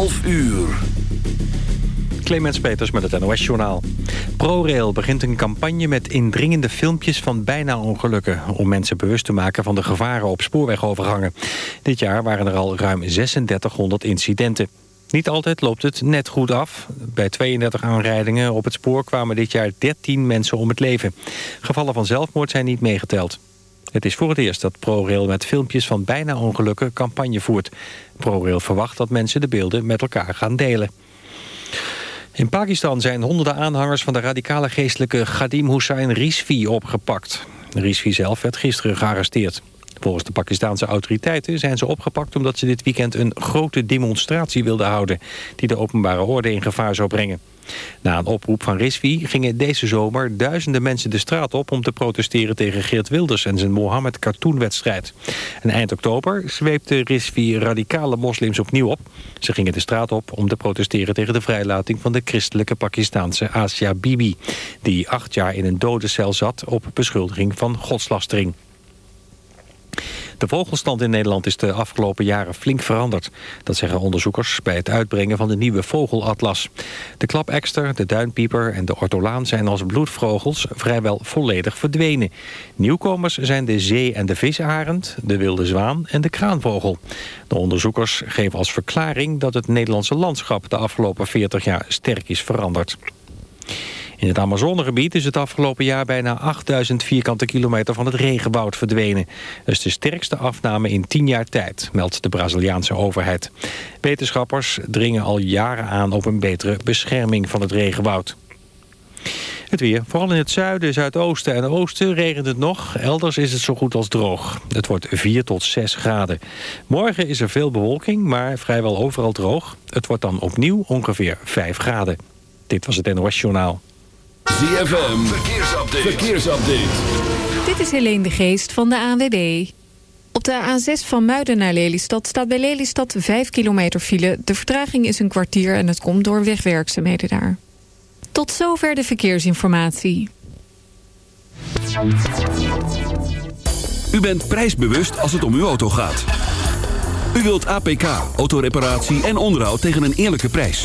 11 uur. Clemens Peters met het NOS-journaal. ProRail begint een campagne met indringende filmpjes van bijna-ongelukken... om mensen bewust te maken van de gevaren op spoorwegovergangen. Dit jaar waren er al ruim 3600 incidenten. Niet altijd loopt het net goed af. Bij 32 aanrijdingen op het spoor kwamen dit jaar 13 mensen om het leven. Gevallen van zelfmoord zijn niet meegeteld. Het is voor het eerst dat ProRail met filmpjes van bijna ongelukken campagne voert. ProRail verwacht dat mensen de beelden met elkaar gaan delen. In Pakistan zijn honderden aanhangers van de radicale geestelijke Ghadim Hussain Rizvi opgepakt. Rizvi zelf werd gisteren gearresteerd. Volgens de Pakistanse autoriteiten zijn ze opgepakt omdat ze dit weekend een grote demonstratie wilden houden die de openbare orde in gevaar zou brengen. Na een oproep van Rizvi gingen deze zomer duizenden mensen de straat op om te protesteren tegen Geert Wilders en zijn Mohammed Cartoon-wedstrijd. En eind oktober zweepte Rizvi radicale moslims opnieuw op. Ze gingen de straat op om te protesteren tegen de vrijlating van de christelijke Pakistaanse Asia Bibi, die acht jaar in een dodencel zat op beschuldiging van godslastering. De vogelstand in Nederland is de afgelopen jaren flink veranderd. Dat zeggen onderzoekers bij het uitbrengen van de nieuwe vogelatlas. De klapekster, de duinpieper en de ortolaan zijn als bloedvogels vrijwel volledig verdwenen. Nieuwkomers zijn de zee- en de visarend, de wilde zwaan en de kraanvogel. De onderzoekers geven als verklaring dat het Nederlandse landschap de afgelopen 40 jaar sterk is veranderd. In het Amazonegebied is het afgelopen jaar bijna 8000 vierkante kilometer van het regenwoud verdwenen. Dat is de sterkste afname in 10 jaar tijd, meldt de Braziliaanse overheid. Wetenschappers dringen al jaren aan op een betere bescherming van het regenwoud. Het weer. Vooral in het zuiden, zuidoosten en oosten regent het nog. Elders is het zo goed als droog. Het wordt 4 tot 6 graden. Morgen is er veel bewolking, maar vrijwel overal droog. Het wordt dan opnieuw ongeveer 5 graden. Dit was het NOS Journaal. ZFM, verkeersupdate. verkeersupdate. Dit is Helene de Geest van de ANWB. Op de A6 van Muiden naar Lelystad staat bij Lelystad 5 kilometer file. De vertraging is een kwartier en het komt door wegwerkzaamheden daar. Tot zover de verkeersinformatie. U bent prijsbewust als het om uw auto gaat. U wilt APK, autoreparatie en onderhoud tegen een eerlijke prijs.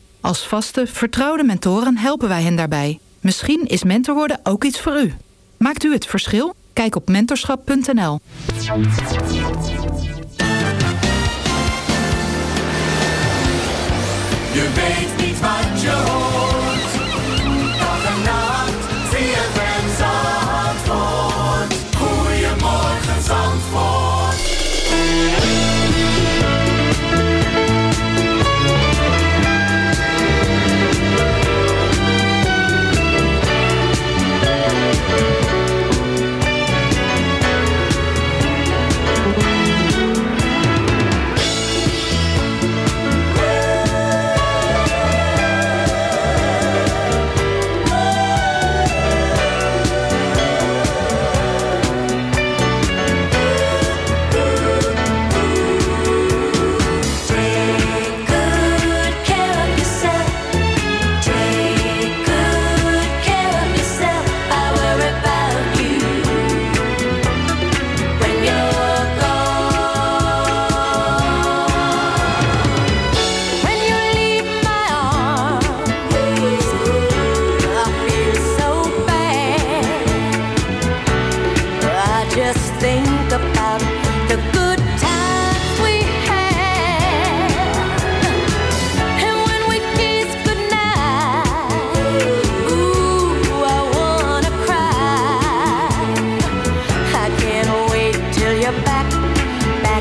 Als vaste, vertrouwde mentoren helpen wij hen daarbij. Misschien is mentor worden ook iets voor u. Maakt u het verschil? Kijk op mentorschap.nl.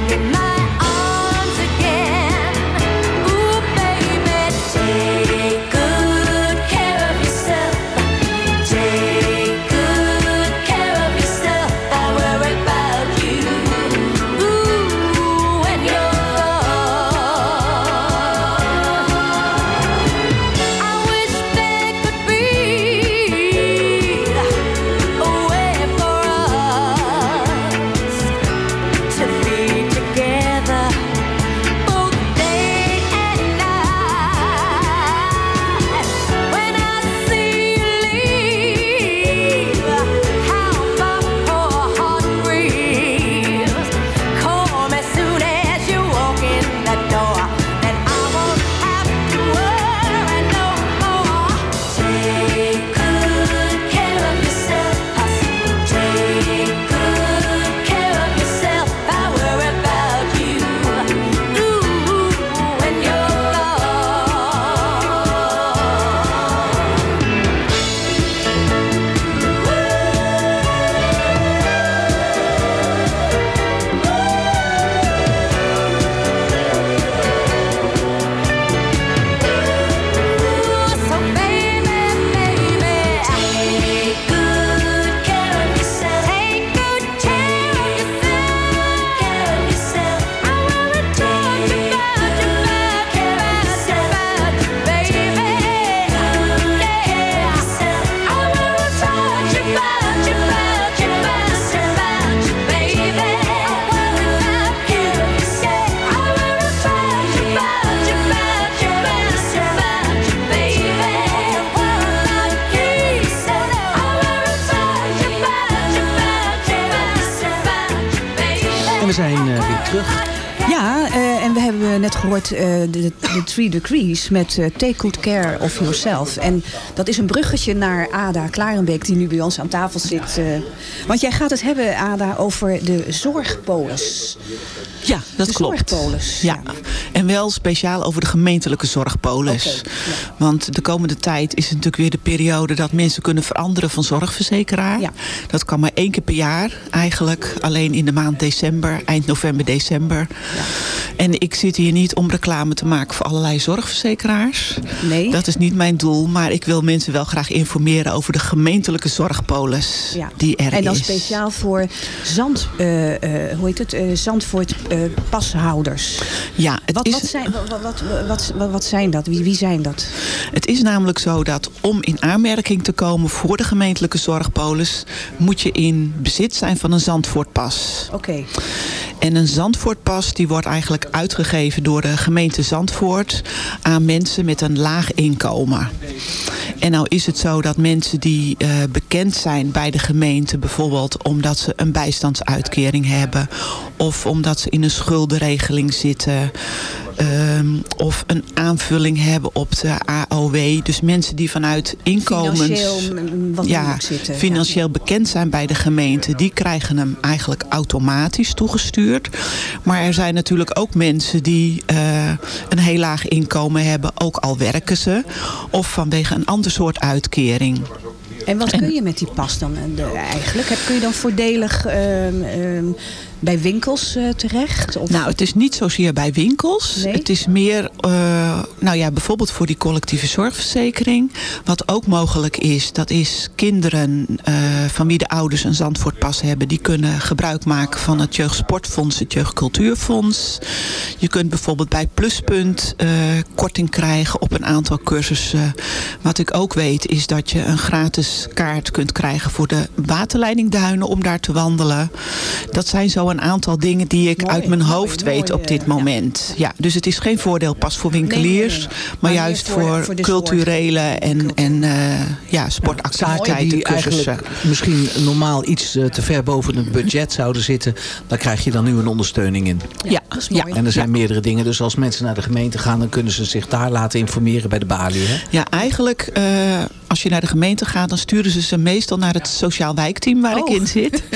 back in my we zijn eh, weer terug. Ja, eh, en we hebben net gehoord eh, de, de Three Degrees met eh, Take Good Care of Yourself. En dat is een bruggetje naar Ada Klarenbeek die nu bij ons aan tafel zit. eh. want jij gaat het hebben, Ada, over de zorgpolis. Ja, dat de klopt. zorgpolis. Ja. En wel speciaal over de gemeentelijke zorgpolis. Want de komende tijd is het natuurlijk weer de periode dat mensen kunnen veranderen van zorgverzekeraar. Dat kan maar één keer per jaar eigenlijk. Alleen in de maand december, eind november, december. En ik zit hier niet om reclame te maken voor allerlei zorgverzekeraars. Nee. Dat is niet mijn doel. Maar ik wil mensen wel graag informeren over de gemeentelijke zorgpolis Ja. die er en dan is. speciaal voor Zand, eh, eh, hoe heet het? Eh, Zandvoort pashouders. Ja, het wat, is... wat, zijn, wat, wat, zijn dat? Wie, wie zijn dat? Het is namelijk zo dat om in aanmerking te komen voor de gemeentelijke zorgpolis... moet je in bezit zijn van een Zandvoortpas. Oké. En een Zandvoortpas die wordt eigenlijk uitgegeven door de gemeente Zandvoort... aan mensen met een laag inkomen. En nou is het zo dat mensen die eh, bekend zijn bij de gemeente... bijvoorbeeld omdat ze een bijstandsuitkering hebben... of omdat ze in een schuldenregeling zitten... ehm, of een aanvulling hebben op de AOW. Dus mensen die vanuit inkomens... Financieel mm, wat ja, zitten. financieel bekend zijn bij de gemeente... die krijgen hem eigenlijk automatisch toegestuurd. Maar er zijn natuurlijk ook mensen die eh, een heel laag inkomen hebben... ook al werken ze. Of vanwege een ander soort uitkering. En wat kun je met die pas dan eh, eigenlijk? Kun je dan voordelig ehm, ehm, bij winkels eh, terecht? Of... Nou, het is niet zozeer bij winkels. Nee? Het is meer, eh, nou ja, bijvoorbeeld voor die collectieve zorgverzekering. Wat ook mogelijk is, dat is kinderen eh, van wie de ouders een Zandvoortpas hebben. Die kunnen gebruik maken van het Jeugdsportfonds, het Jeugdcultuurfonds. Je kunt bijvoorbeeld bij Pluspunt eh, korting krijgen op een aantal cursussen. Wat ik ook weet is dat je een gratis kaart kunt krijgen voor de waterleidingduinen om daar te wandelen. Dat zijn zo een aantal dingen die ik uit mijn hoofd weet op dit moment. Ja. dus het is geen voordeel pas voor winkeliers, Nee, nee, nee. maar, juist voor- voor, voor de culturele en, en eh, ja, sportactiviteiten, die cursussen. eigenlijk misschien normaal iets eh, te ver boven het budget zouden zitten. Daar krijg je dan nu een ondersteuning in. Ja, ja. En er zijn meerdere dingen. Dus als mensen naar de gemeente gaan, dan kunnen ze zich daar laten informeren bij de balie. Hè? Ja, eigenlijk eh, als je naar de gemeente gaat, dan sturen ze ze meestal naar het sociaal wijkteam waar ik Oh. in zit.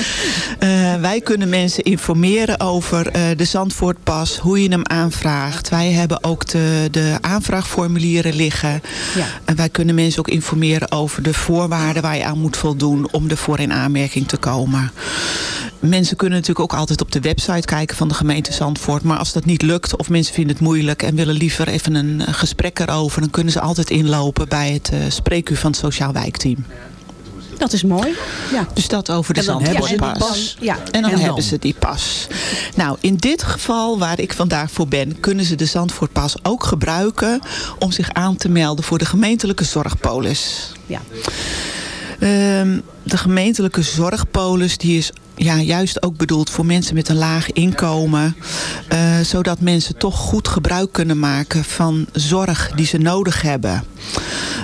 Eh, wij kunnen mensen informeren over eh, de Zandvoortpas, hoe je hem aanvraagt. Wij hebben ook de, de aanvraagformulieren liggen. Ja. En wij kunnen mensen ook informeren over de voorwaarden waar je aan moet voldoen om ervoor in aanmerking te komen. Mensen kunnen natuurlijk ook altijd op de website kijken van de gemeente Zandvoort. Maar als dat niet lukt of mensen vinden het moeilijk en willen liever even een gesprek erover... dan kunnen ze altijd inlopen bij het eh spreekuur van het sociaal wijkteam. Dat is mooi. Ja. Dus dat over de Zandvoortpas. pas. Ja. En dan En hebben dan? ze die pas. Nou, in dit geval waar ik vandaag voor ben... kunnen ze de Zandvoortpas ook gebruiken... om zich aan te melden voor de gemeentelijke zorgpolis. Ja. Ehm, de gemeentelijke zorgpolis die is ja, juist ook bedoeld voor mensen met een laag inkomen. eh, zodat mensen toch goed gebruik kunnen maken van zorg die ze nodig hebben.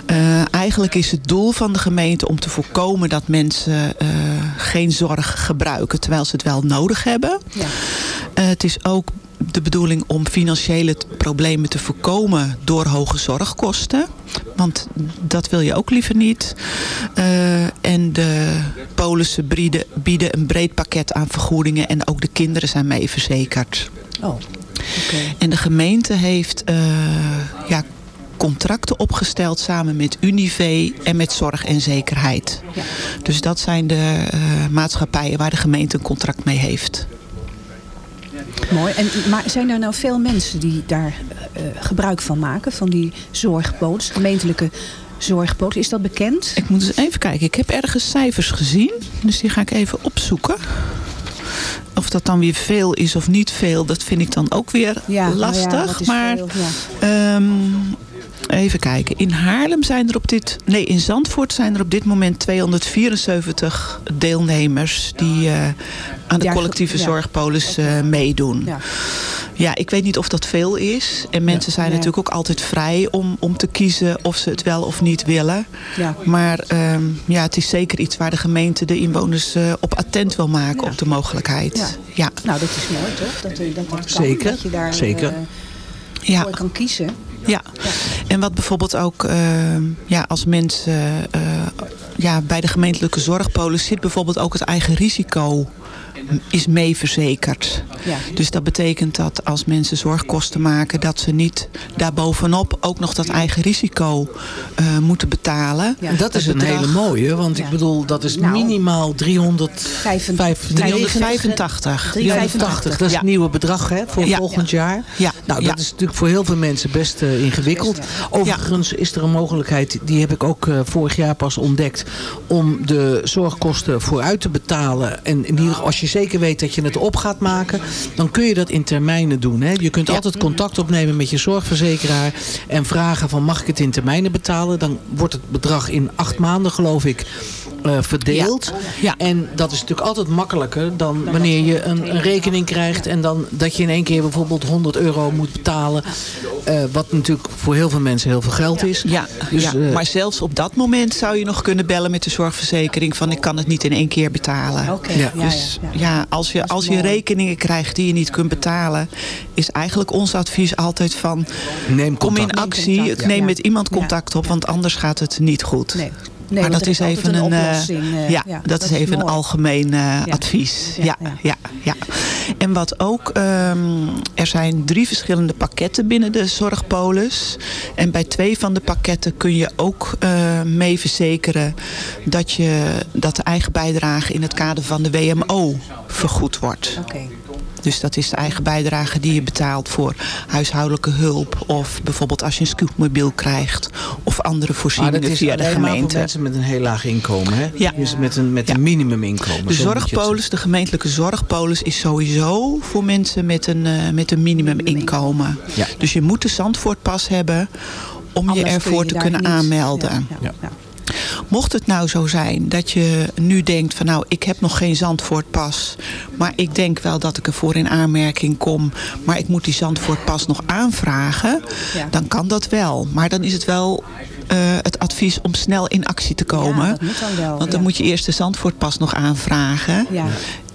Eh, eigenlijk is het doel van de gemeente om te voorkomen dat mensen eh, geen zorg gebruiken terwijl ze het wel nodig hebben. Ja. Eh, het is ook de bedoeling om financiële problemen te voorkomen door hoge zorgkosten. Want dat wil je ook liever niet. Eh, en de polissen bieden, bieden een breed pakket aan vergoedingen. En ook de kinderen zijn mee verzekerd. Oh, En de gemeente heeft ja, contracten opgesteld samen met Unive en met Zorg en Zekerheid. Ja. Dus dat zijn de eh, maatschappijen waar de gemeente een contract mee heeft. Mooi. En, maar zijn er nou veel mensen die daar eh, gebruik van maken? Van die zorgpolis, gemeentelijke zorgpolis. Is dat bekend? Ik moet eens even kijken. Ik heb ergens cijfers gezien. Dus die ga ik even opzoeken. Of dat dan weer veel is of niet veel, dat vind ik dan ook weer Ja, nou ja, lastig. maar veel? Ja. ehm, Even kijken. In Haarlem zijn er op dit... Nee, in Zandvoort zijn er op dit moment 274 deelnemers... die eh, aan de collectieve zorgpolis eh, meedoen. Ja. Ja, ik weet niet of dat veel is. En mensen zijn natuurlijk ook altijd vrij om, om te kiezen of ze het wel of niet willen. Ja. Maar ehm, ja, het is zeker iets waar de gemeente de inwoners eh, op attent wil maken op de mogelijkheid. Ja. Nou, dat is mooi toch? Dat, dat, dat kan, Zeker, Dat je daar zeker. Ja. voor kan kiezen. Ja, en wat bijvoorbeeld ook ehm, ja, als mensen eh, ja, bij de gemeentelijke zorgpolis zit bijvoorbeeld ook het eigen risico is mee verzekerd. Ja. Dus dat betekent dat als mensen zorgkosten maken... dat ze niet daarbovenop ook nog dat eigen risico eh, moeten betalen. Ja. Dat is een bedrag- hele mooie, want ik bedoel, dat is Nou. minimaal 300... 385. 385, dat is Ja. het nieuwe bedrag hè, voor Ja. volgend jaar. Ja. Nou, Ja. dat is natuurlijk voor heel veel mensen best eh, ingewikkeld. Overigens is er een mogelijkheid, die heb ik ook eh, vorig jaar pas ontdekt, om de zorgkosten vooruit te betalen. En in ieder, als je zeker weet dat je het op gaat maken, dan kun je dat in termijnen doen. Hè. Je kunt Ja. altijd contact opnemen met je zorgverzekeraar en vragen van mag ik het in termijnen betalen? Dan wordt het bedrag in acht maanden geloof ik eh, verdeeld. Ja. En dat is natuurlijk altijd makkelijker dan wanneer je een, een rekening krijgt en dan dat je in één keer bijvoorbeeld 100 euro moet betalen. eh, wat natuurlijk voor heel veel mensen heel veel geld is. Ja, Dus, ja. eh, maar zelfs op dat moment zou je nog kunnen bellen met de zorgverzekering... van ik kan het niet in één keer betalen. Oké, Ja. ja, ja, Dus ja. Ja, als je, als je rekeningen krijgt die je niet kunt betalen... is eigenlijk ons advies altijd van... Neem kom in actie, neem met iemand contact op... want anders gaat het niet goed. Nee. Nee, maar dat is even een, oplossing. eh, ja, dat, is even een algemeen advies. Ja, Ja, ja. ja. Ja, En wat ook, ehm, er zijn drie verschillende pakketten binnen de zorgpolis. En bij twee van de pakketten kun je ook eh, mee verzekeren dat, je, dat de eigen bijdrage in het kader van de WMO vergoed wordt. Oké. Dus dat is de eigen bijdrage die je betaalt voor huishoudelijke hulp. Of bijvoorbeeld als je een scootmobiel krijgt. Of andere Maar dat voorzieningen is via de maar voor gemeente. mensen met een heel laag inkomen. Hè? Ja. Dus met een, met een minimuminkomen. De zorgpolis, de gemeentelijke zorgpolis is sowieso voor mensen met een, eh, met een minimuminkomen. Ja. Dus je moet de Zandvoortpas hebben om Anders je ervoor je te kunnen niet- aanmelden. Ja, ja, ja. Mocht het nou zo zijn dat je nu denkt van nou ik heb nog geen Zandvoortpas. Maar ik denk wel dat ik ervoor in aanmerking kom. Maar ik moet die Zandvoortpas nog aanvragen. Ja. Dan kan dat wel. Maar dan is het wel eh, het advies om snel in actie te komen. Ja, dat moet dan wel. Want dan ja. moet je eerst de Zandvoortpas nog aanvragen. Ja.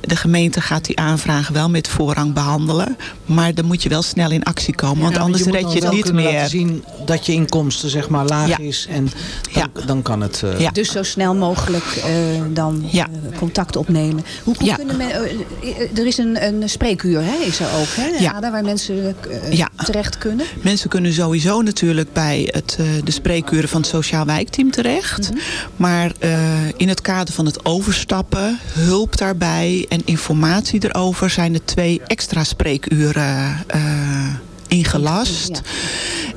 De gemeente gaat die aanvragen wel met voorrang behandelen. Maar dan moet je wel snel in actie komen. want Ja, anders moet red je het niet kunnen meer. laten zien dat je inkomsten zeg maar laag Ja. is. En dan, dan kan het... eh, Ja. Dus zo snel mogelijk eh, dan Ja. eh, contact opnemen. Hoe, hoe Ja. kunnen men, er is een, een spreekuur, hè, is er ook, hè, Ja. Ada, waar mensen Ja. terecht kunnen? Mensen kunnen sowieso natuurlijk bij het, eh, de spreekuren van het Sociaal Wijkteam terecht. Mhm. Maar eh, in het kader van het overstappen, hulp daarbij en informatie erover... zijn er twee extra spreekuren eh, ingelast. Ja.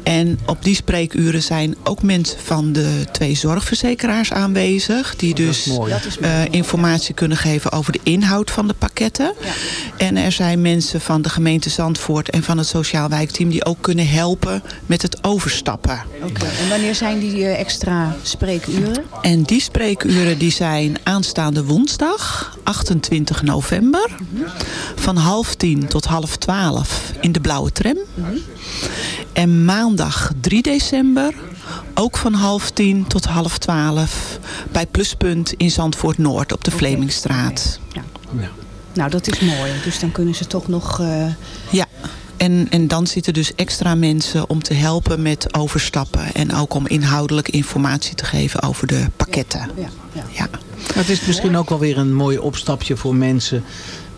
En op die spreekuren zijn ook mensen van de twee zorgverzekeraars aanwezig. Die is dus eh, informatie kunnen geven over de inhoud van de pakketten. Ja. En er zijn mensen van de gemeente Zandvoort en van het Sociaal Wijkteam... die ook kunnen helpen met het overstappen. Oké. En wanneer zijn die eh, extra spreekuren? En die spreekuren die zijn aanstaande woensdag, 28 november... van half tien tot half twaalf in de blauwe tram. En maandag 3 december, ook van half tien tot half twaalf... bij Pluspunt in Zandvoort Noord op de Vlemingstraat. Ja. Ja. Nou, dat is mooi. Dus dan kunnen ze toch nog... eh, Ja, en, en dan zitten dus extra mensen om te helpen met overstappen. En ook om inhoudelijk informatie te geven over de pakketten. ja, ja. Ja, Maar het is misschien ook wel weer een mooi opstapje voor mensen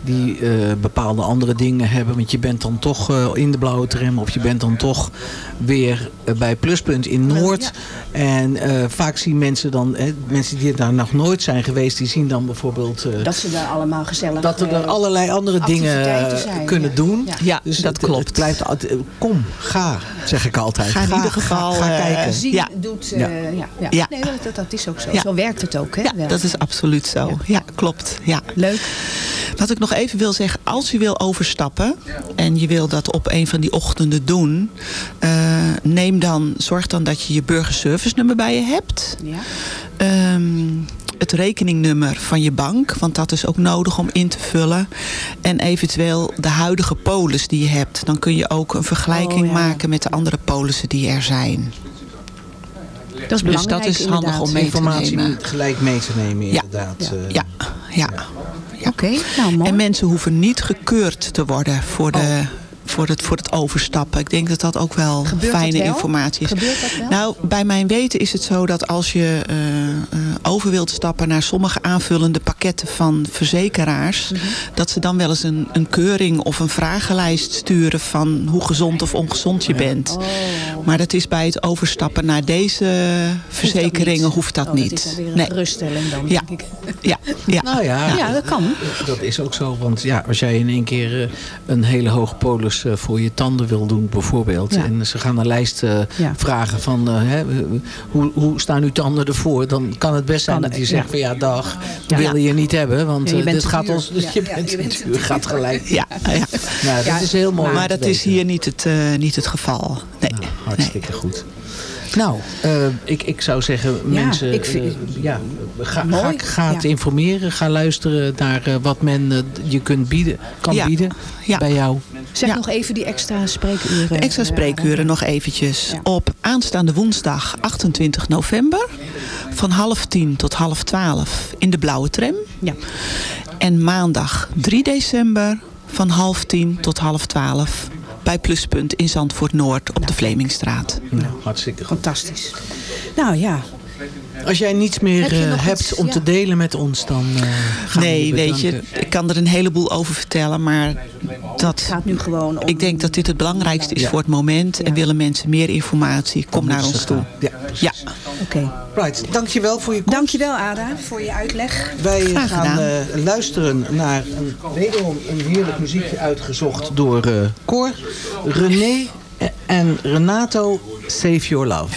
die eh, bepaalde andere dingen hebben. Want je bent dan toch eh, in de blauwe tram of je bent dan toch weer eh, bij Pluspunt in Noord. En eh, vaak zien mensen dan, hè, mensen die daar nog nooit zijn geweest, die zien dan bijvoorbeeld... eh, Dat ze daar allemaal gezellig... dat er allerlei andere dingen zijn, kunnen ja. doen. Ja. ja Dus dat het, klopt. Het blijft altijd, kom, ga, zeg ik altijd. Ga in ieder geval, Ga, ga kijken. zien, Ja. doet... Ja. ja. Ja, Ja. Nee, dat, dat is ook zo. Ja. Zo werkt het ook, hè? dat is absoluut zo. Ja, klopt. Ja. Leuk. Wat ik nog even wil zeggen, als je wil overstappen en je wil dat op een van die ochtenden doen, eh, neem dan, zorg dan dat je je burgerservice nummer bij je hebt. Ja. Ehm, het rekeningnummer van je bank, want dat is ook nodig om in te vullen. En eventueel de huidige polis die je hebt. Dan kun je ook een vergelijking Oh, ja. maken met de andere polissen die er zijn. Dat is Dus belangrijk dat is handig inderdaad. om mee te Informatie nemen. gelijk mee te nemen Ja. inderdaad. eh. Ja, ja. Oké, nou mooi. En mensen hoeven niet gekeurd te worden voor, de, voor, het, voor het overstappen. Ik denk dat dat ook wel Gebeurt dat fijne wel? informatie is. Gebeurt dat wel? Nou, bij mijn weten is het zo dat als je eh, eh, over wilt stappen naar sommige aanvullende pakketten van verzekeraars, Mhm. dat ze dan wel eens een, een keuring of een vragenlijst sturen van hoe gezond of ongezond je bent. Oh. Maar dat is bij het overstappen naar deze verzekeringen hoeft dat Oh, niet. Dat is dan weer een Nee. geruststelling dan, Ja. denk ik. Ja, ja. Nou ja, Ja, dat kan. dat is ook zo. Want ja, als jij in één keer eh, een hele hoge polis eh, voor je tanden wil doen bijvoorbeeld. Ja. En ze gaan een lijst eh, Ja. vragen van eh, hè, hoe, hoe staan uw tanden ervoor? Dan kan het best zijn dat je zegt ja. van ja dag, Ja. we willen je niet hebben. Want dit gaat ons, Ja, je bent je bent gaat gelijk. Ja, ja. Nou, dat Ja, is heel mooi. Maar dat is hier niet het, eh, niet het geval. Nee. Nou, hartstikke goed. Nou, eh, ik, ik zou zeggen, mensen, ik vind- eh, ja, ga, ga, ga het ja. informeren. Ga luisteren naar eh, wat men je kunt bieden, kan Ja, bieden ja. bij jou. Zeg Ja. nog even die extra spreekuren. De extra spreekuren nog eventjes. Ja. Op aanstaande woensdag 28 november. Van half tien tot half twaalf in de blauwe tram. Ja. En maandag 3 december van half tien tot half twaalf. Bij Pluspunt in Zandvoort Noord op de Vlemingstraat. Nou, hartstikke goed. Fantastisch. Nou ja, Als jij niets meer Heb eh, hebt iets? om Ja. te delen met ons, dan eh gaan we Nee, weet je, ik kan er een heleboel over vertellen. Maar het dat, gaat nu gewoon om... ik denk dat dit het belangrijkste is Ja. voor het moment. En willen mensen meer informatie, kom naar ons toe. gaan. Ja. Ja, Oké. Right, dankjewel voor je komst. Dankjewel Ada voor je uitleg. Wij Graag gaan eh, luisteren naar een, wederom een heerlijk muziekje uitgezocht door eh Cor, René en Renato Save Your Love.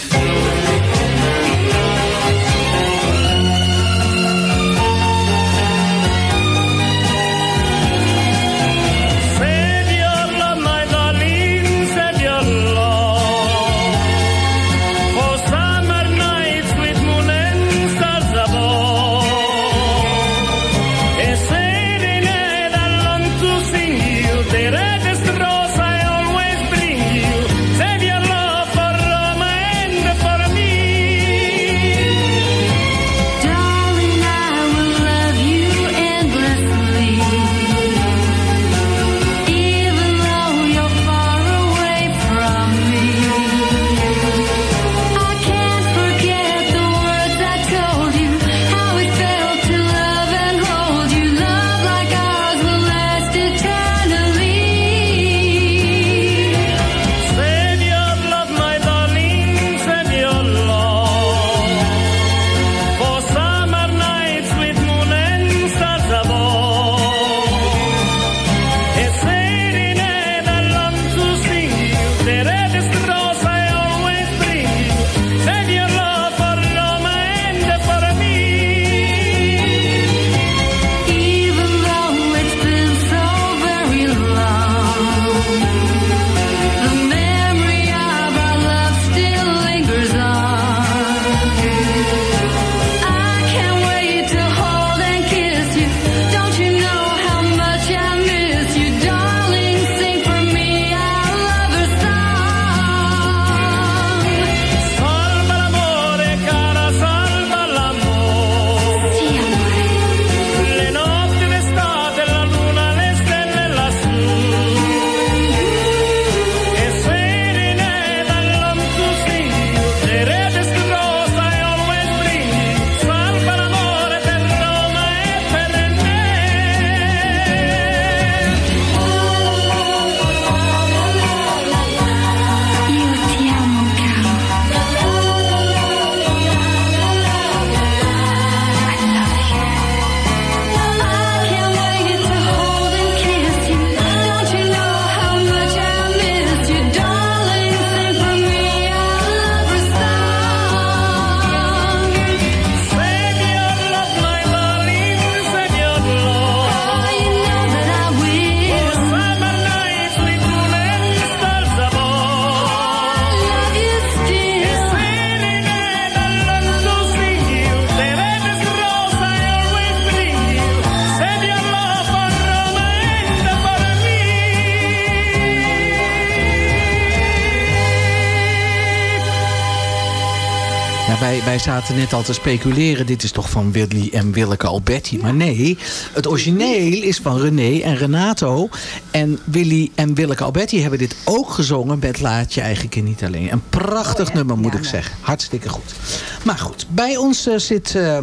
Zaten net al te speculeren. Dit is toch van Willy en Willeke Alberti. Maar nee, het origineel is van René en Renato. En Willy en Willeke Alberti hebben dit ook gezongen met Laat je eigen kind niet alleen. Een prachtig nummer moet ik zeggen. Hartstikke goed. Maar goed, bij ons eh, zit eh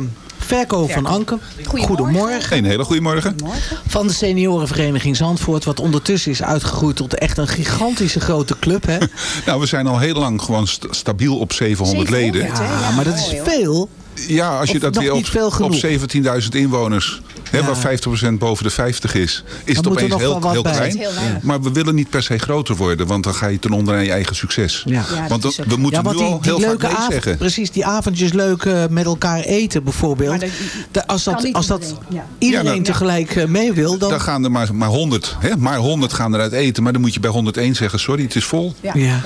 Verko van Anken. Goedemorgen. Een hele goede morgen. Van de seniorenvereniging Zandvoort. Wat ondertussen is uitgegroeid tot echt een gigantische grote club. Hè? Nou, we zijn al heel lang gewoon st- stabiel op 700 leden. Ja, maar dat is veel. Ja, als je Of dat weer op, niet veel genoeg. op 17.000 inwoners, hè, waar 50% boven de 50 is, is het moet er opeens heel, heel klein. Heel maar we willen niet per se groter worden, want dan ga je ten onder aan je eigen succes. Ja. want dan- we moeten ja, want nu die, al heel vaak leuke nee avond, zeggen. Precies, die avondjes leuk eh, met elkaar eten bijvoorbeeld. Als dat, als dat iedereen Ja, dan- tegelijk eh, mee wil, dan... Dan gaan er maar, maar 100, hè? maar 100 gaan eruit eten. Maar dan moet je bij 101 zeggen, sorry, het is vol. Ja.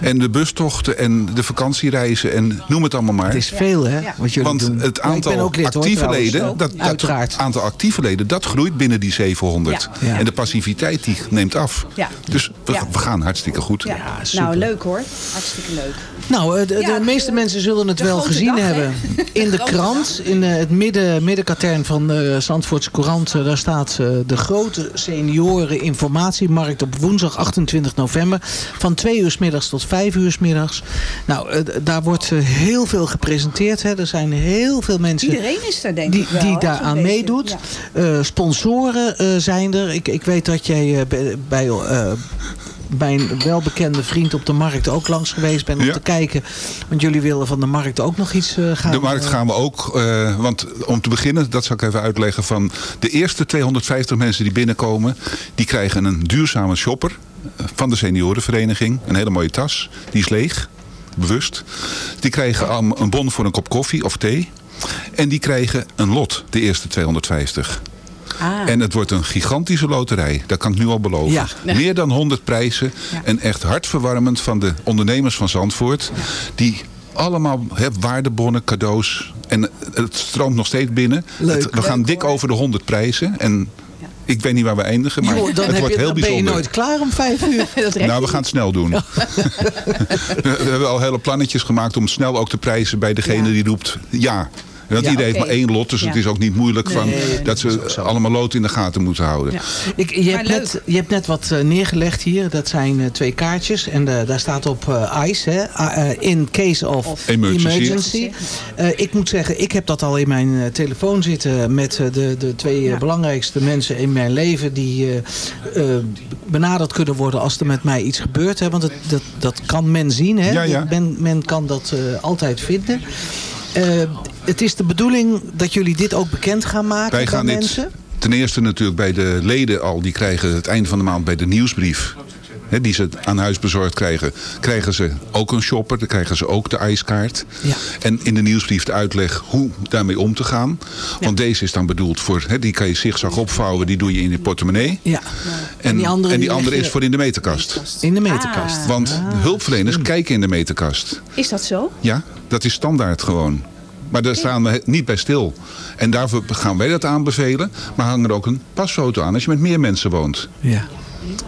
En de bustochten en de vakantiereizen en noem het allemaal maar. Het is veel, hè, wat jullie Want doen. het aantal lid, actieve leden, dat, dat aantal actieve leden, dat groeit binnen die 700. Ja. Ja. En de passiviteit die neemt af. Ja. Dus we, Ja. we gaan hartstikke goed. Ja, super. nou leuk hoor. Hartstikke leuk. Nou, eh, de, de Ja, de- meeste mensen zullen het de wel gezien dag, hebben. In de krant, in eh, het midden, middenkatern van de Zandvoortse Courant... eh, daar staat eh, de grote senioren informatiemarkt op woensdag 28 november. Van 2 uur 's middags tot 5 uur 's middags. Nou, eh, daar wordt eh, heel veel gepresenteerd. Hè. Er zijn heel veel mensen... Iedereen is er denk die, ik wel. die daaraan meedoet. Ja. Eh, sponsoren eh, zijn er. Ik, ik weet dat jij eh, bij, bij, eh, bij een welbekende vriend op de markt ook langs geweest bent om Ja. te kijken. Want jullie willen van de markt ook nog iets eh, gaan. De markt gaan we ook, eh, want om te beginnen, dat zal ik even uitleggen, van de eerste 250 mensen die binnenkomen, die krijgen een duurzame shopper van de seniorenvereniging. Een hele mooie tas, die is leeg, bewust. Die krijgen een bon voor een kop koffie of thee. En die krijgen een lot, de eerste 250. Ah. En het wordt een gigantische loterij. Dat kan ik nu al beloven. Ja. Meer dan 100 prijzen. En echt hartverwarmend van de ondernemers van Zandvoort. Die allemaal hè, waardebonnen, cadeaus. En het stroomt nog steeds binnen. Leuk. Het- we gaan dik over de 100 prijzen. En ik weet niet waar we eindigen. Maar dan het wordt je, heel dan ben je bijzonder. nooit klaar om vijf uur. Nou, we gaan het snel doen. we, we hebben al hele plannetjes gemaakt om snel ook te prijzen bij degene die roept ja. Want Ja. iedereen heeft maar één lot, dus het is ook niet moeilijk van, Nee, dat ze allemaal lood in de gaten moeten houden. Ik, je, hebt net, je hebt net wat eh, neergelegd hier. Dat zijn eh, twee kaartjes. En eh, daar staat op eh, ICE. Hè? In case of, Emergency. Eh, ik moet zeggen, ik heb dat al in mijn eh, telefoon zitten. Met de, de twee belangrijkste mensen in mijn leven. Die eh, eh, benaderd kunnen worden als er met mij iets gebeurt. Hè? Want het, dat, dat kan men zien. Hè? Ja, ja. Men, men kan dat eh, altijd vinden. Het is de bedoeling dat jullie dit ook bekend gaan maken Wij gaan bij dit mensen. ten eerste natuurlijk bij de leden al. Die krijgen het einde van de maand bij de nieuwsbrief. Hè, die ze aan huis bezorgd krijgen. Krijgen ze ook een shopper. Dan krijgen ze ook de ijskaart. Ja. En in de nieuwsbrief de uitleg hoe daarmee om te gaan. Want deze is dan bedoeld voor... Hè, die kan je zigzag opvouwen. Die doe je in je portemonnee. Ja. En, die andere en die andere is voor in de meterkast. In de meterkast. Ah. Want de hulpverleners kijken in de meterkast. Is dat zo? Ja, dat is standaard gewoon. Maar daar staan we niet bij stil. En daarvoor gaan wij dat aanbevelen. Maar hangen er ook een pasfoto aan als je met meer mensen woont. Ja.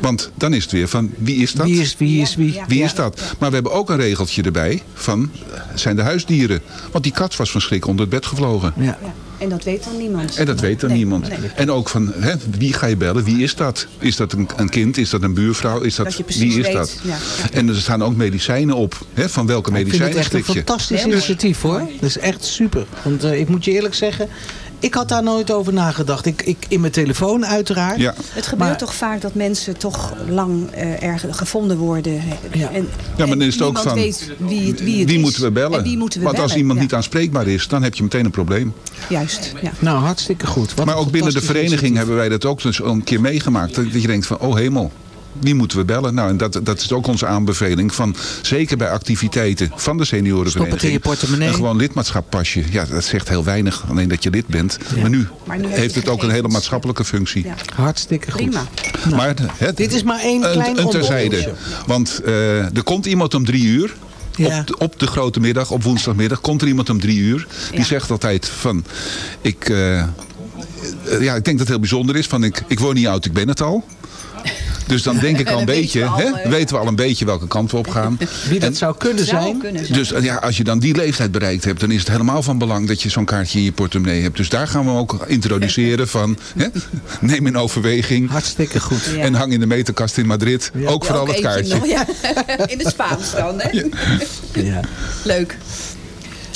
Want dan is het weer van wie is dat? Wie is wie? Is wie? Wie is dat? Maar we hebben ook een regeltje erbij van zijn de huisdieren. Want die kat was van schrik onder het bed gevlogen. Ja. En dat weet dan niemand. En dat weet dan Nee, niemand. nee. En ook van hè, wie ga je bellen? Wie is dat? Is dat een, een kind? Is dat een buurvrouw? Is dat, Dat je precies wie is weet, dat? ja. En er staan ook medicijnen op. Hè, van welke Ik vind het medicijnen echt een fantastisch initiatief hoor. Dat is echt super. Want eh, ik moet je eerlijk zeggen, ik had daar nooit over nagedacht. Ik, ik in mijn telefoon uiteraard. Ja. Het gebeurt Maar- toch vaak dat mensen toch lang eh, ergens gevonden worden. Ja. En, Ja, maar dan is het ook van weet wie het, wie het wie is. moeten we bellen? En wie moeten we Want als iemand Ja, niet aanspreekbaar is, dan heb je meteen een probleem. Juist, ja. Nou, hartstikke goed. Wat maar ook binnen de vereniging hebben wij dat ook dus al een keer meegemaakt. Dat je denkt van, oh hemel. Wie moeten we bellen? Nou, en dat, dat is ook onze aanbeveling. Van, zeker bij activiteiten van de seniorenvereniging. Stop het in je portemonnee. Een gewoon lidmaatschappasje. Ja, dat zegt heel weinig. Alleen dat je lid bent. Maar nu, Maar nu heb heeft het ook een hele maatschappelijke functie. Ja. Hartstikke goed. Prima. Maar het, Dit is maar één een, klein een terzijde. onderdeeltje. Want eh, er komt iemand om drie uur. Ja. Op, de, op de grote middag, op woensdagmiddag, komt er iemand om drie uur. Die Ja. zegt altijd van... Ik, eh, eh, ja, ik denk dat het heel bijzonder is. Van ik, ik woon niet oud, ik ben het al. Dus dan denk ik al een beetje, we al, hè, eh, weten we al een beetje welke kant we op gaan. Wie dat En- zou kunnen Zou zijn. kunnen zijn. Dus ja, als je dan die leeftijd bereikt hebt, dan is het helemaal van belang dat je zo'n kaartje in je portemonnee hebt. Dus daar gaan we ook introduceren van, hè, neem in overweging Hartstikke goed. Ja. en hang in de meterkast in Madrid. Ook Ja, vooral het kaartje. nog, ja. In het Spaans dan, hè? Ja. Leuk.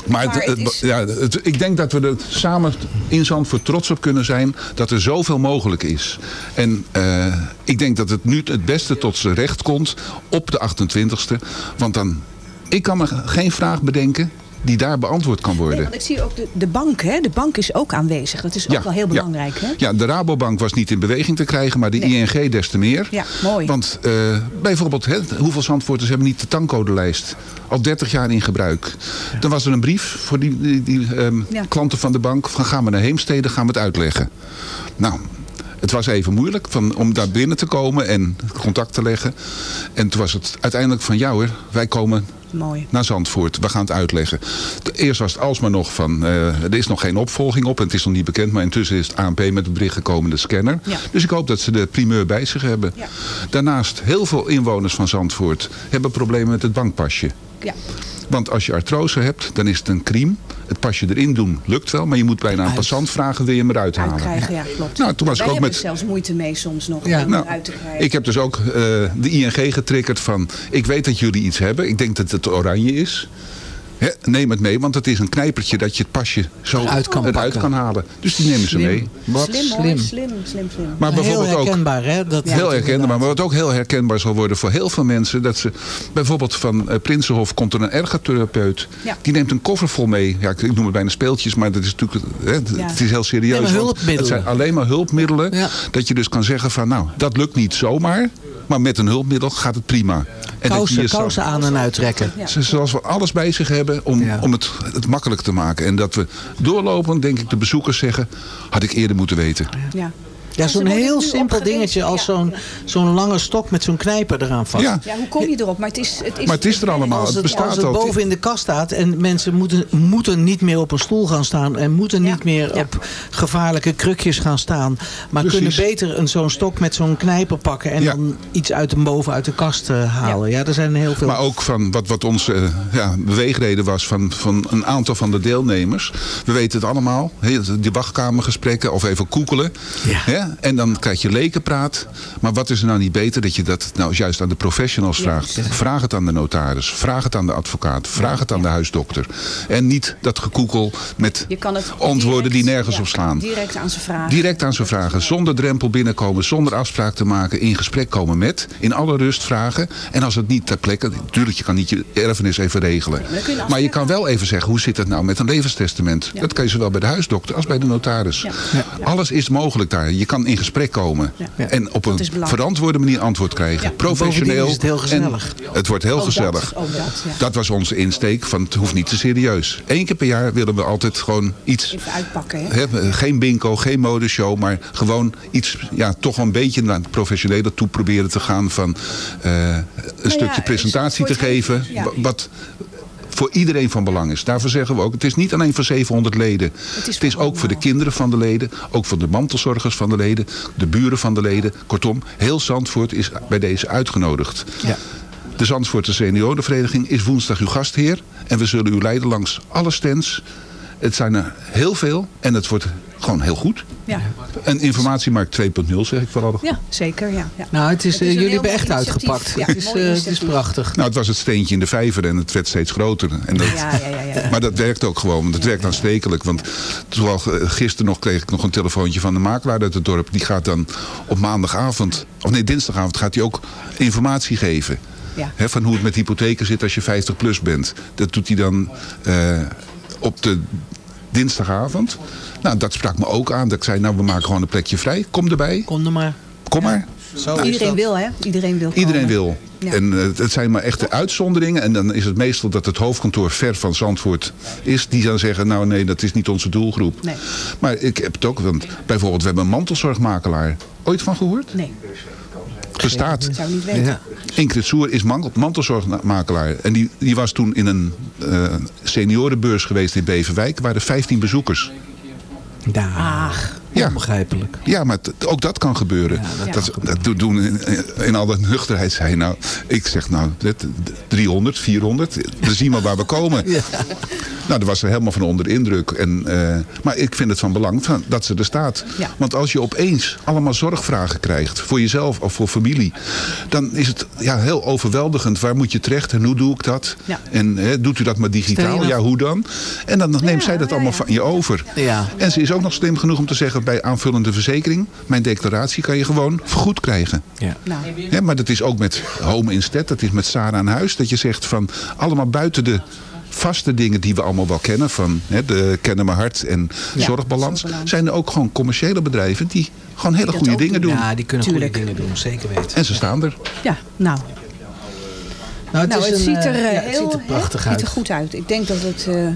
Maar, het, Maar het het- is- ja, het- ik denk dat we er samen in Zandvoort trots op kunnen zijn dat er zoveel mogelijk is. En eh, ik denk dat het nu het beste tot zijn recht komt op de 28e. Want dan, ik kan me geen vraag bedenken die daar beantwoord kan worden. Nee, want ik zie ook de, de bank, hè? De bank is ook aanwezig. Dat is ook wel heel belangrijk, hè? Ja, de Rabobank was niet in beweging te krijgen, maar de Nee. ING des te meer. Ja, mooi. Want eh, bijvoorbeeld, hè, hoeveel Zandvoorters hebben niet de tankcodelijst? Al 30 jaar in gebruik. Dan was er een brief voor die, die, die, ehm, Ja. klanten van de bank. Van gaan we naar Heemstede, gaan we het uitleggen. Nou, het was even moeilijk van, om daar binnen te komen en contact te leggen. En toen was het uiteindelijk van, ja hoor, wij komen Mooi. naar Zandvoort. We gaan het uitleggen. Eerst was het alsmaar nog van, eh, er is nog geen opvolging op en het is nog niet bekend. Maar intussen is het ANP met het bericht gekomen, de scanner. Ja. Dus ik hoop dat ze de primeur bij zich hebben. Ja. Daarnaast, heel veel inwoners van Zandvoort hebben problemen met het bankpasje. Ja. Want als je artrose hebt, dan is het een crime. Het pasje erin doen lukt wel, maar je moet bijna een passant vragen, wil je hem eruit halen? Uitkrijgen, ja, klopt. Nou, toen was ik ook met- er zelfs moeite mee soms nog Ja. om Nou, eruit te krijgen. Ik heb dus ook eh, de ING getriggerd van... ik weet dat jullie iets hebben. Ik denk dat het oranje is. Neem het mee, want het is een knijpertje dat je het pasje zo Eruit kan eruit kan halen. Dus die nemen ze mee. Wat slim, hoor. slim. Slim, slim, slim. Maar heel bijvoorbeeld ook... herkenbaar, hè? Dat Heel herkenbaar, maar wat ook heel herkenbaar zal worden voor heel veel mensen... dat ze bijvoorbeeld van eh, Prinsenhof komt er een ergotherapeut. Ja. Die neemt een koffer vol mee. Ja, ik, ik noem het bijna speeltjes, maar dat is natuurlijk, hè, het- Ja. het is heel serieus. Het zijn alleen maar hulpmiddelen. Ja. Dat je dus kan zeggen van nou, dat lukt niet zomaar. Maar met een hulpmiddel gaat het prima. En Kousen, kousen aan en uittrekken. Zoals we alles bij zich hebben om, Ja. om het, het makkelijk te maken. En dat we doorlopen, denk ik, de bezoekers zeggen... had ik eerder moeten weten. Ja. Ja, zo'n heel simpel dingetje als Ja. zo'n zo'n lange stok met zo'n knijper eraan vast. Ja, ja, hoe kom je erop? Maar het is, het is, maar het is er allemaal. Als Het het, bestaat als het boven in de kast staat en mensen moeten, moeten niet meer op een stoel gaan staan en moeten Ja. niet meer Ja. op gevaarlijke krukjes gaan staan. Maar Precies. kunnen beter een zo'n stok met zo'n knijper pakken en Ja. dan iets uit de boven uit de kast eh, halen. Ja. er zijn heel veel. Maar ook van wat, wat onze eh, ja, beweegreden was van, van een aantal van de deelnemers. We weten het allemaal. die wachtkamergesprekken of even koekelen. Ja. En dan krijg je lekenpraat. Maar wat is er nou niet beter dat je dat nou juist aan de professionals vraagt. Vraag het aan de notaris. Vraag het aan de advocaat. Vraag het aan de huisdokter. En niet dat gekoekel met antwoorden die nergens op slaan. Direct aan ze vragen. Direct aan ze vragen. Zonder drempel binnenkomen. Zonder afspraak te maken. In gesprek komen met. In alle rust vragen. En als het niet ter plekke. Natuurlijk, je kan niet je erfenis even regelen. Maar je kan wel even zeggen. Hoe zit het nou met een levenstestament? Dat kan je zowel bij de huisdokter als bij de notaris. Ja. Alles is mogelijk daar. Je kan in gesprek komen. Ja. En op een verantwoorde manier antwoord krijgen. Ja. Professioneel. Is het heel gezellig. Het wordt heel dat, gezellig. dat, ja. Dat was onze insteek. Van het hoeft niet te serieus. Eén keer per jaar willen we altijd gewoon iets Even uitpakken, hè? Hè, geen bingo, geen modeshow, maar gewoon iets, ja, toch een beetje naar het professionele toe proberen te gaan van eh, een stukje Nou ja, presentatie te geven. Wat voor iedereen van belang is. Daarvoor zeggen we ook, het is niet alleen voor 700 leden. Het is Het is voor ook voor de kinderen van de leden, ook voor de mantelzorgers van de leden, de buren van de leden. Kortom, heel Zandvoort is bij deze uitgenodigd. Ja. De Zandvoortse Seniorenvereniging is woensdag uw gastheer. En we zullen u leiden langs alle stands. Het zijn er heel veel en het wordt gewoon heel goed. Ja. En informatiemarkt 2.0 zeg ik vooral. ja, zeker. Ja, ja. nou, het is, Het is eh, jullie hebben echt initiatief. uitgepakt. Ja, het, is, eh, het is initiatief. prachtig. Nou, het was het steentje in de vijver en het werd steeds groter. En dat, Ja, ja, ja, ja. Maar dat werkt ook gewoon, want het werkt aanstekelijk. Want terwijl eh, gisteren nog kreeg ik nog een telefoontje van de makelaar uit het dorp. Die gaat dan op maandagavond, of nee dinsdagavond, gaat hij ook informatie geven. Ja. Hè, van hoe het met hypotheken zit als je 50 plus bent. Dat doet hij dan eh, op de dinsdagavond. Nou, dat sprak me ook aan. Dat ik zei, nou we maken gewoon een plekje vrij. Kom erbij, Kom er maar. kom maar. Zo is Iedereen dat. wil, hè? Iedereen wil Iedereen komen. wil. Ja. En eh, het zijn maar echte uitzonderingen. En dan is het meestal dat het hoofdkantoor ver van Zandvoort is. Die dan zeggen, nou nee, dat is niet onze doelgroep. Nee. Maar ik heb het ook, want bijvoorbeeld we hebben een mantelzorgmakelaar. Ooit van gehoord? Nee, Bestaat. zou ik niet weten. Ja. Ingrid Soer is man- mantelzorgmakelaar. En die, die was toen in een eh, seniorenbeurs geweest in Beverwijk. Er waren 15 bezoekers. Ach. Ja. Onbegrijpelijk. Ja, maar ook dat kan gebeuren. dat dat, dat, do- doen in, in alle nuchterheid zei nou, ik zeg nou, dit, 300, 400, we zien wel waar we komen. Nou, daar was ze helemaal van onder de indruk. En, eh, maar ik vind het van belang van, dat ze er staat. Ja. Want als je opeens allemaal zorgvragen krijgt, voor jezelf of voor familie, dan is het ja, heel overweldigend. Waar moet je terecht en hoe doe ik dat? Ja. En hè, doet u dat maar digitaal? Ja, hoe dan? En dan neemt zij dat allemaal van je over. Ja. En ze is ook nog slim genoeg om te zeggen bij aanvullende verzekering, mijn declaratie kan je gewoon vergoed krijgen. Ja. Nou, Ja, maar dat is ook met Home Instead, dat is met Sarah aan huis. Dat je zegt van allemaal buiten de vaste dingen die we allemaal wel kennen. Van hè, de Kennen mijn hart en zorgbalans. zorgbalans. Zijn er ook gewoon commerciële bedrijven die gewoon hele goede dingen doen. doen. Ja, die kunnen Tuurlijk. goede dingen doen, zeker weten. En ze staan er. ja, nou. Nou, nou, is het een, ziet er ja, het heel ziet er prachtig hè, uit. ziet er goed uit. Ik denk dat het eh,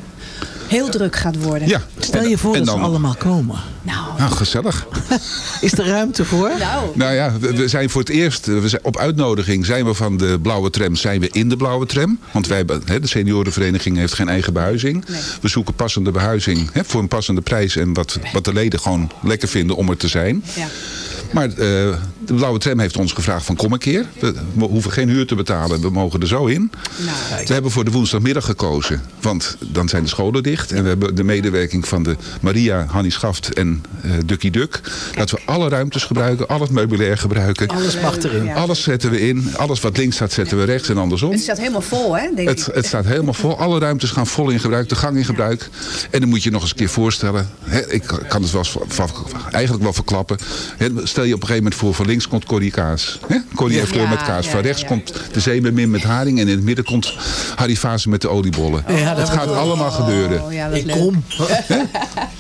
heel druk gaat worden. Ja. Stel je voor En dat ze allemaal komen. Nou, Nou, gezellig. Is er ruimte voor? nou. Nou ja, we, we zijn voor het eerst, we zijn, op uitnodiging zijn we van de blauwe tram, zijn we in de blauwe tram. Want wij hebben, hè, de seniorenvereniging heeft geen eigen behuizing. Nee. We zoeken passende behuizing hè, voor een passende prijs en wat, wat de leden gewoon lekker vinden om er te zijn. Ja. Maar eh, de blauwe tram heeft ons gevraagd van kom een keer. We, we hoeven geen huur te betalen, we mogen er zo in. Nou, We hebben voor de woensdagmiddag gekozen. Want dan zijn de scholen dicht. En we hebben de medewerking van de Maria, Hannie Schaft en eh Ducky Duck. Dat we alle ruimtes gebruiken, al het meubilair gebruiken. Alles mag erin. Ja. Alles zetten we in. Alles wat links staat zetten we rechts en andersom. Het staat helemaal vol, hè? Denk Het, het staat helemaal vol. Alle ruimtes gaan vol in gebruik. De gang in gebruik. En dan moet je nog eens een keer voorstellen. Hè, ik kan het wel eigenlijk wel verklappen. Hè, stel je op een gegeven moment voor. Van links komt Corrie kaas. Hè? Corrie Ja. en Fleur met Ja, kaas. ja, van rechts ja. komt de zeemermin met haring. En in het midden komt Harry met de oliebollen. Ja, dat het gaat allemaal gebeuren. Oh, ja, Ik kom.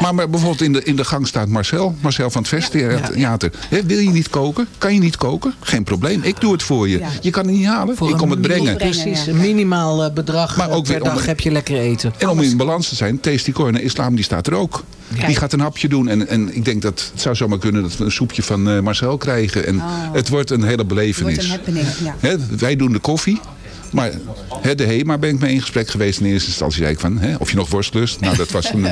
Maar, maar bijvoorbeeld in de, in de gang staat Marcel. Marcel van het Vesttheater. Hè, Wil je niet koken? Kan je niet koken? Geen probleem. Ik doe het voor je. Ja. Je kan het niet halen. Voor ik kom het brengen. Precies, ja. een minimaal eh, bedrag Maar eh, ook per weer om- dag heb je lekker eten. En om in balans te zijn, Tasty Corner Islam die staat er ook. Die gaat een hapje doen. En, en ik denk dat het zou zomaar kunnen dat we een soepje van eh, Marcel krijgen. En het wordt een hele Het belevenis. wordt een happening, ja. Wij doen de koffie. Maar de HEMA ben ik mee in gesprek geweest. In eerste instantie zei ik van, of je nog worst lust. Nou, dat was een,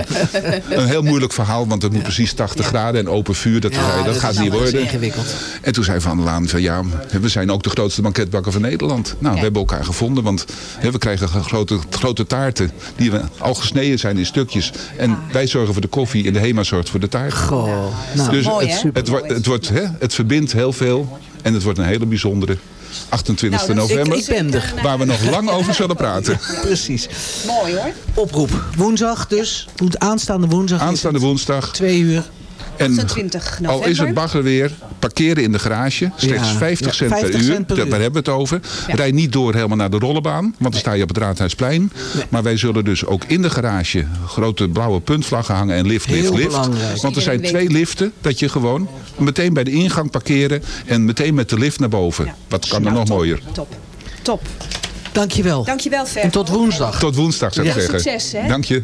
een heel moeilijk verhaal. Want het moet precies 80 graden en open vuur. Dat, Ja, dat, dat gaat niet worden. ingewikkeld. En toen zei Van der Laan van ja, we zijn ook de grootste banketbakker van Nederland. Nou, we hebben elkaar gevonden, want we krijgen grote, grote taarten die we al gesneden zijn in stukjes. En wij zorgen voor de koffie en de HEMA zorgt voor de taart. Goh, nou, dus mooi, het, hè? het, wordt- het, wordt, het verbindt heel veel en het wordt een hele bijzondere 28 Nou, november. ik ben er. Waar we nog lang over zullen praten. Precies. Mooi hoor. Oproep. Woensdag dus. Aanstaande woensdag. is Aanstaande woensdag. Twee uur. En 28 november. al is het bagger weer, parkeren in de garage. Slechts Ja, 50 ja, cent 50 per uur. cent per Daar uur. daar hebben we het over. Rijd niet door helemaal naar de rollenbaan. Want dan sta je op het Raadhuisplein. Maar wij zullen dus ook in de garage grote blauwe puntvlaggen hangen. En lift, lift, Heel lift. belangrijk. Want er zijn twee liften. Dat je gewoon meteen bij de ingang parkeren. En meteen met de lift naar boven. Ja. Wat kan er Nou, nog top, mooier. Top. Top. Dankjewel. Dankjewel, Fer. En tot woensdag. Tot woensdag zou ik Ja, zeggen. succes, hè? Dank je.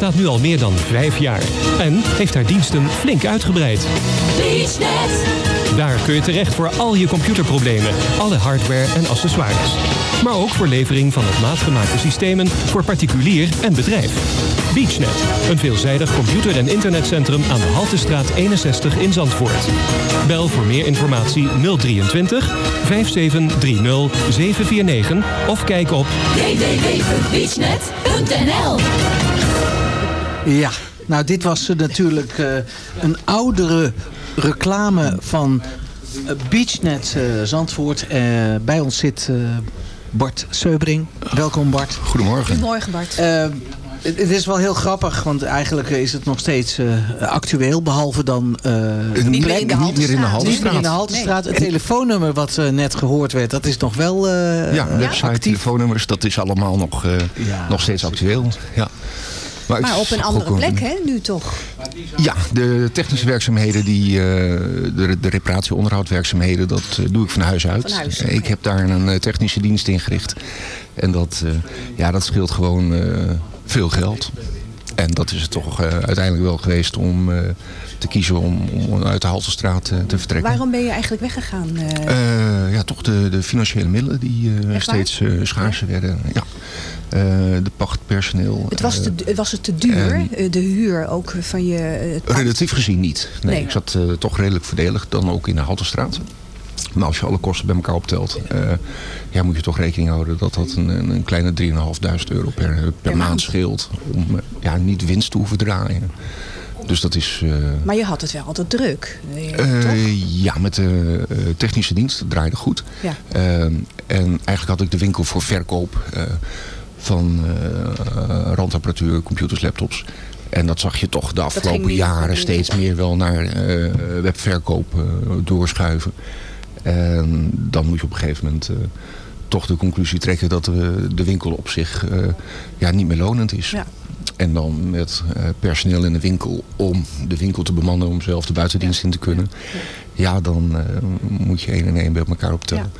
Bestaat nu al meer dan vijf jaar. En heeft haar diensten flink uitgebreid. BeachNet. Daar kun je terecht voor al je computerproblemen, alle hardware en accessoires. Maar ook voor levering van op maat gemaakte systemen voor particulier en bedrijf. BeachNet, een veelzijdig computer- en internetcentrum aan de Haltestraat 61 in Zandvoort. Bel voor meer informatie 023 5730 749 of kijk op www.beachnet.nl Ja, nou dit was eh, natuurlijk eh, een oudere reclame van eh, Beachnet eh, Zandvoort. Eh, bij ons zit eh, Bart Seubring. Welkom Bart. Goedemorgen. Goedemorgen Bart. Het is wel heel grappig, want eigenlijk is het nog steeds eh, actueel. Behalve dan eh, de Niet plek. meer in de Niet meer in de Haltestraat. Niet meer in de Haltestraat. Het telefoonnummer wat net gehoord werd, dat is nog wel eh, ja, website, actief. telefoonnummers, dat is allemaal nog, eh, nog steeds actueel. Ja. Maar op een andere ook plek, hè, nu toch? Ja, de technische werkzaamheden, die, eh, de, de reparatie- onderhoudwerkzaamheden, dat eh, doe ik van huis uit. Van huis, Eh, Ik heb daar een technische dienst ingericht. En dat, ja, dat scheelt gewoon veel geld. En dat is het toch eh, uiteindelijk wel geweest om eh, te kiezen om, om uit de Haltestraat eh, te vertrekken. Waarom ben je eigenlijk weggegaan? ja, toch de, de financiële middelen die steeds schaarser werden. Ja. De pachtpersoneel. het was, te, was het te duur, de huur ook van je... relatief gezien niet. Nee, Nee. ik zat toch redelijk voordelig. Dan ook in de Halterstraat. Maar als je alle kosten bij elkaar optelt, eh, ja, moet je toch rekening houden dat dat een, een, een kleine 3.500 euro per, per, maand scheelt. Om eh, ja, niet winst te hoeven draaien. Dus dat is... eh, Maar je had het wel altijd druk. eh, Eh, ja, met de eh, technische dienst dat draaide goed. Ja. Eh, en eigenlijk had ik de winkel voor verkoop eh, van eh, randapparatuur, computers, laptops. En dat zag je toch de afgelopen jaren steeds meer wel naar eh, webverkoop eh, doorschuiven. En dan moet je op een gegeven moment eh, toch de conclusie trekken dat eh, de winkel op zich eh, ja, niet meer lonend is. Ja. En dan met personeel in de winkel om de winkel te bemannen om zelf de buitendienst in te kunnen. Ja, dan moet je één en één bij elkaar optellen.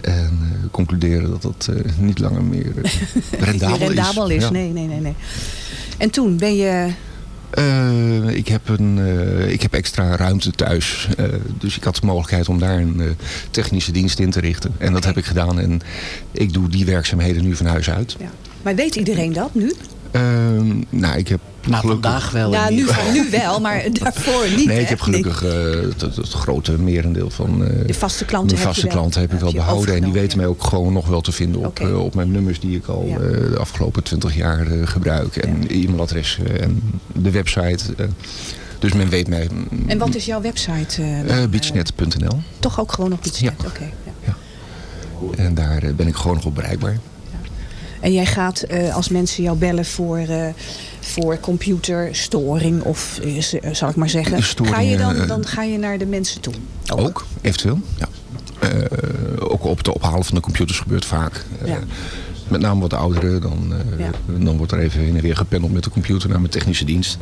En concluderen dat dat niet langer meer rendabel, rendabel is. Ja. Nee, nee, nee, nee. En toen ben je... Eh, ik, heb een, eh, ik heb extra ruimte thuis. eh, dus ik had de mogelijkheid om daar een technische dienst in te richten. En dat heb ik gedaan. En ik doe die werkzaamheden nu van huis uit. Maar weet iedereen dat nu? Ehm, nou, ik heb Nou, vandaag wel. Ja, in nu, nu wel, maar daarvoor niet. nee, hè? ik heb gelukkig eh, het, het- het grote merendeel van eh, De vaste klanten mijn heb vaste klanten heb ik wel Heb behouden. En die weten mij ook gewoon nog wel te vinden op, eh, op mijn nummers die ik al eh, de afgelopen 20 jaar eh, gebruik. En e-mailadres eh, en de website. eh. dus men weet mij. En wat is jouw website? dan? Beachnet.nl. Toch ook gewoon op Beachnet, oké. ja. En daar ben ik gewoon nog op bereikbaar. En jij gaat, eh, als mensen jou bellen voor, eh, voor computerstoring of, eh, zal ik maar zeggen. Storing, ga je dan, dan ga je naar de mensen toe? Ook, eventueel. Ja. Ook op de ophalen van de computers gebeurt vaak. Ja. Met name wat ouderen. Dan, dan wordt er even heen en weer gependeld met de computer naar mijn technische dienst.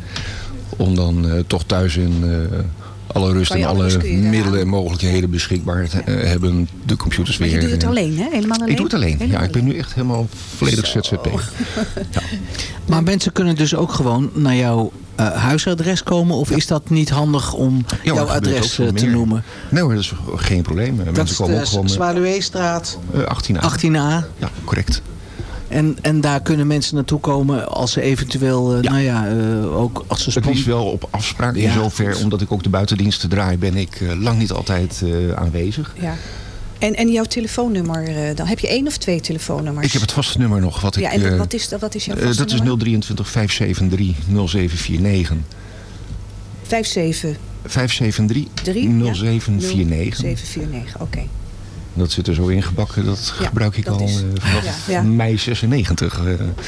Om dan toch thuis in alle rust en alle middelen en mogelijkheden beschikbaar eh, hebben de computers Maar weer. je doet het alleen, hè? Helemaal alleen? Ik doe het alleen. Helemaal ja, ik ben nu echt helemaal volledig ZZP. Maar mensen kunnen dus ook gewoon naar jouw eh, huisadres komen? Of is dat niet handig om Ja, jouw adres ook eh, te meer. noemen? Nee hoor, dat is geen probleem. Dat Mensen is komen ook de gewoon... eh, Zwaluweestraat eh, 18a. 18a. Ja, correct. En, en daar kunnen mensen naartoe komen als ze eventueel, eh, nou ja, eh, ook als ze Het is wel op afspraak. In Ja, zover, goed. omdat ik ook de buitendiensten draai, ben ik eh, lang niet altijd eh, aanwezig. Ja. En, en jouw telefoonnummer, eh, dan heb je één of twee telefoonnummers? Ik heb het vaste nummer nog. Wat ik, ja, en wat, is, dat- wat is jouw eh, vaste dat is nummer? 023 573 0749. 57 573 0749. 749, oké. Dat zit er zo ingebakken. Dat Ja, gebruik ik dat al is- eh, vanaf Ja, ja. mei 96. eh.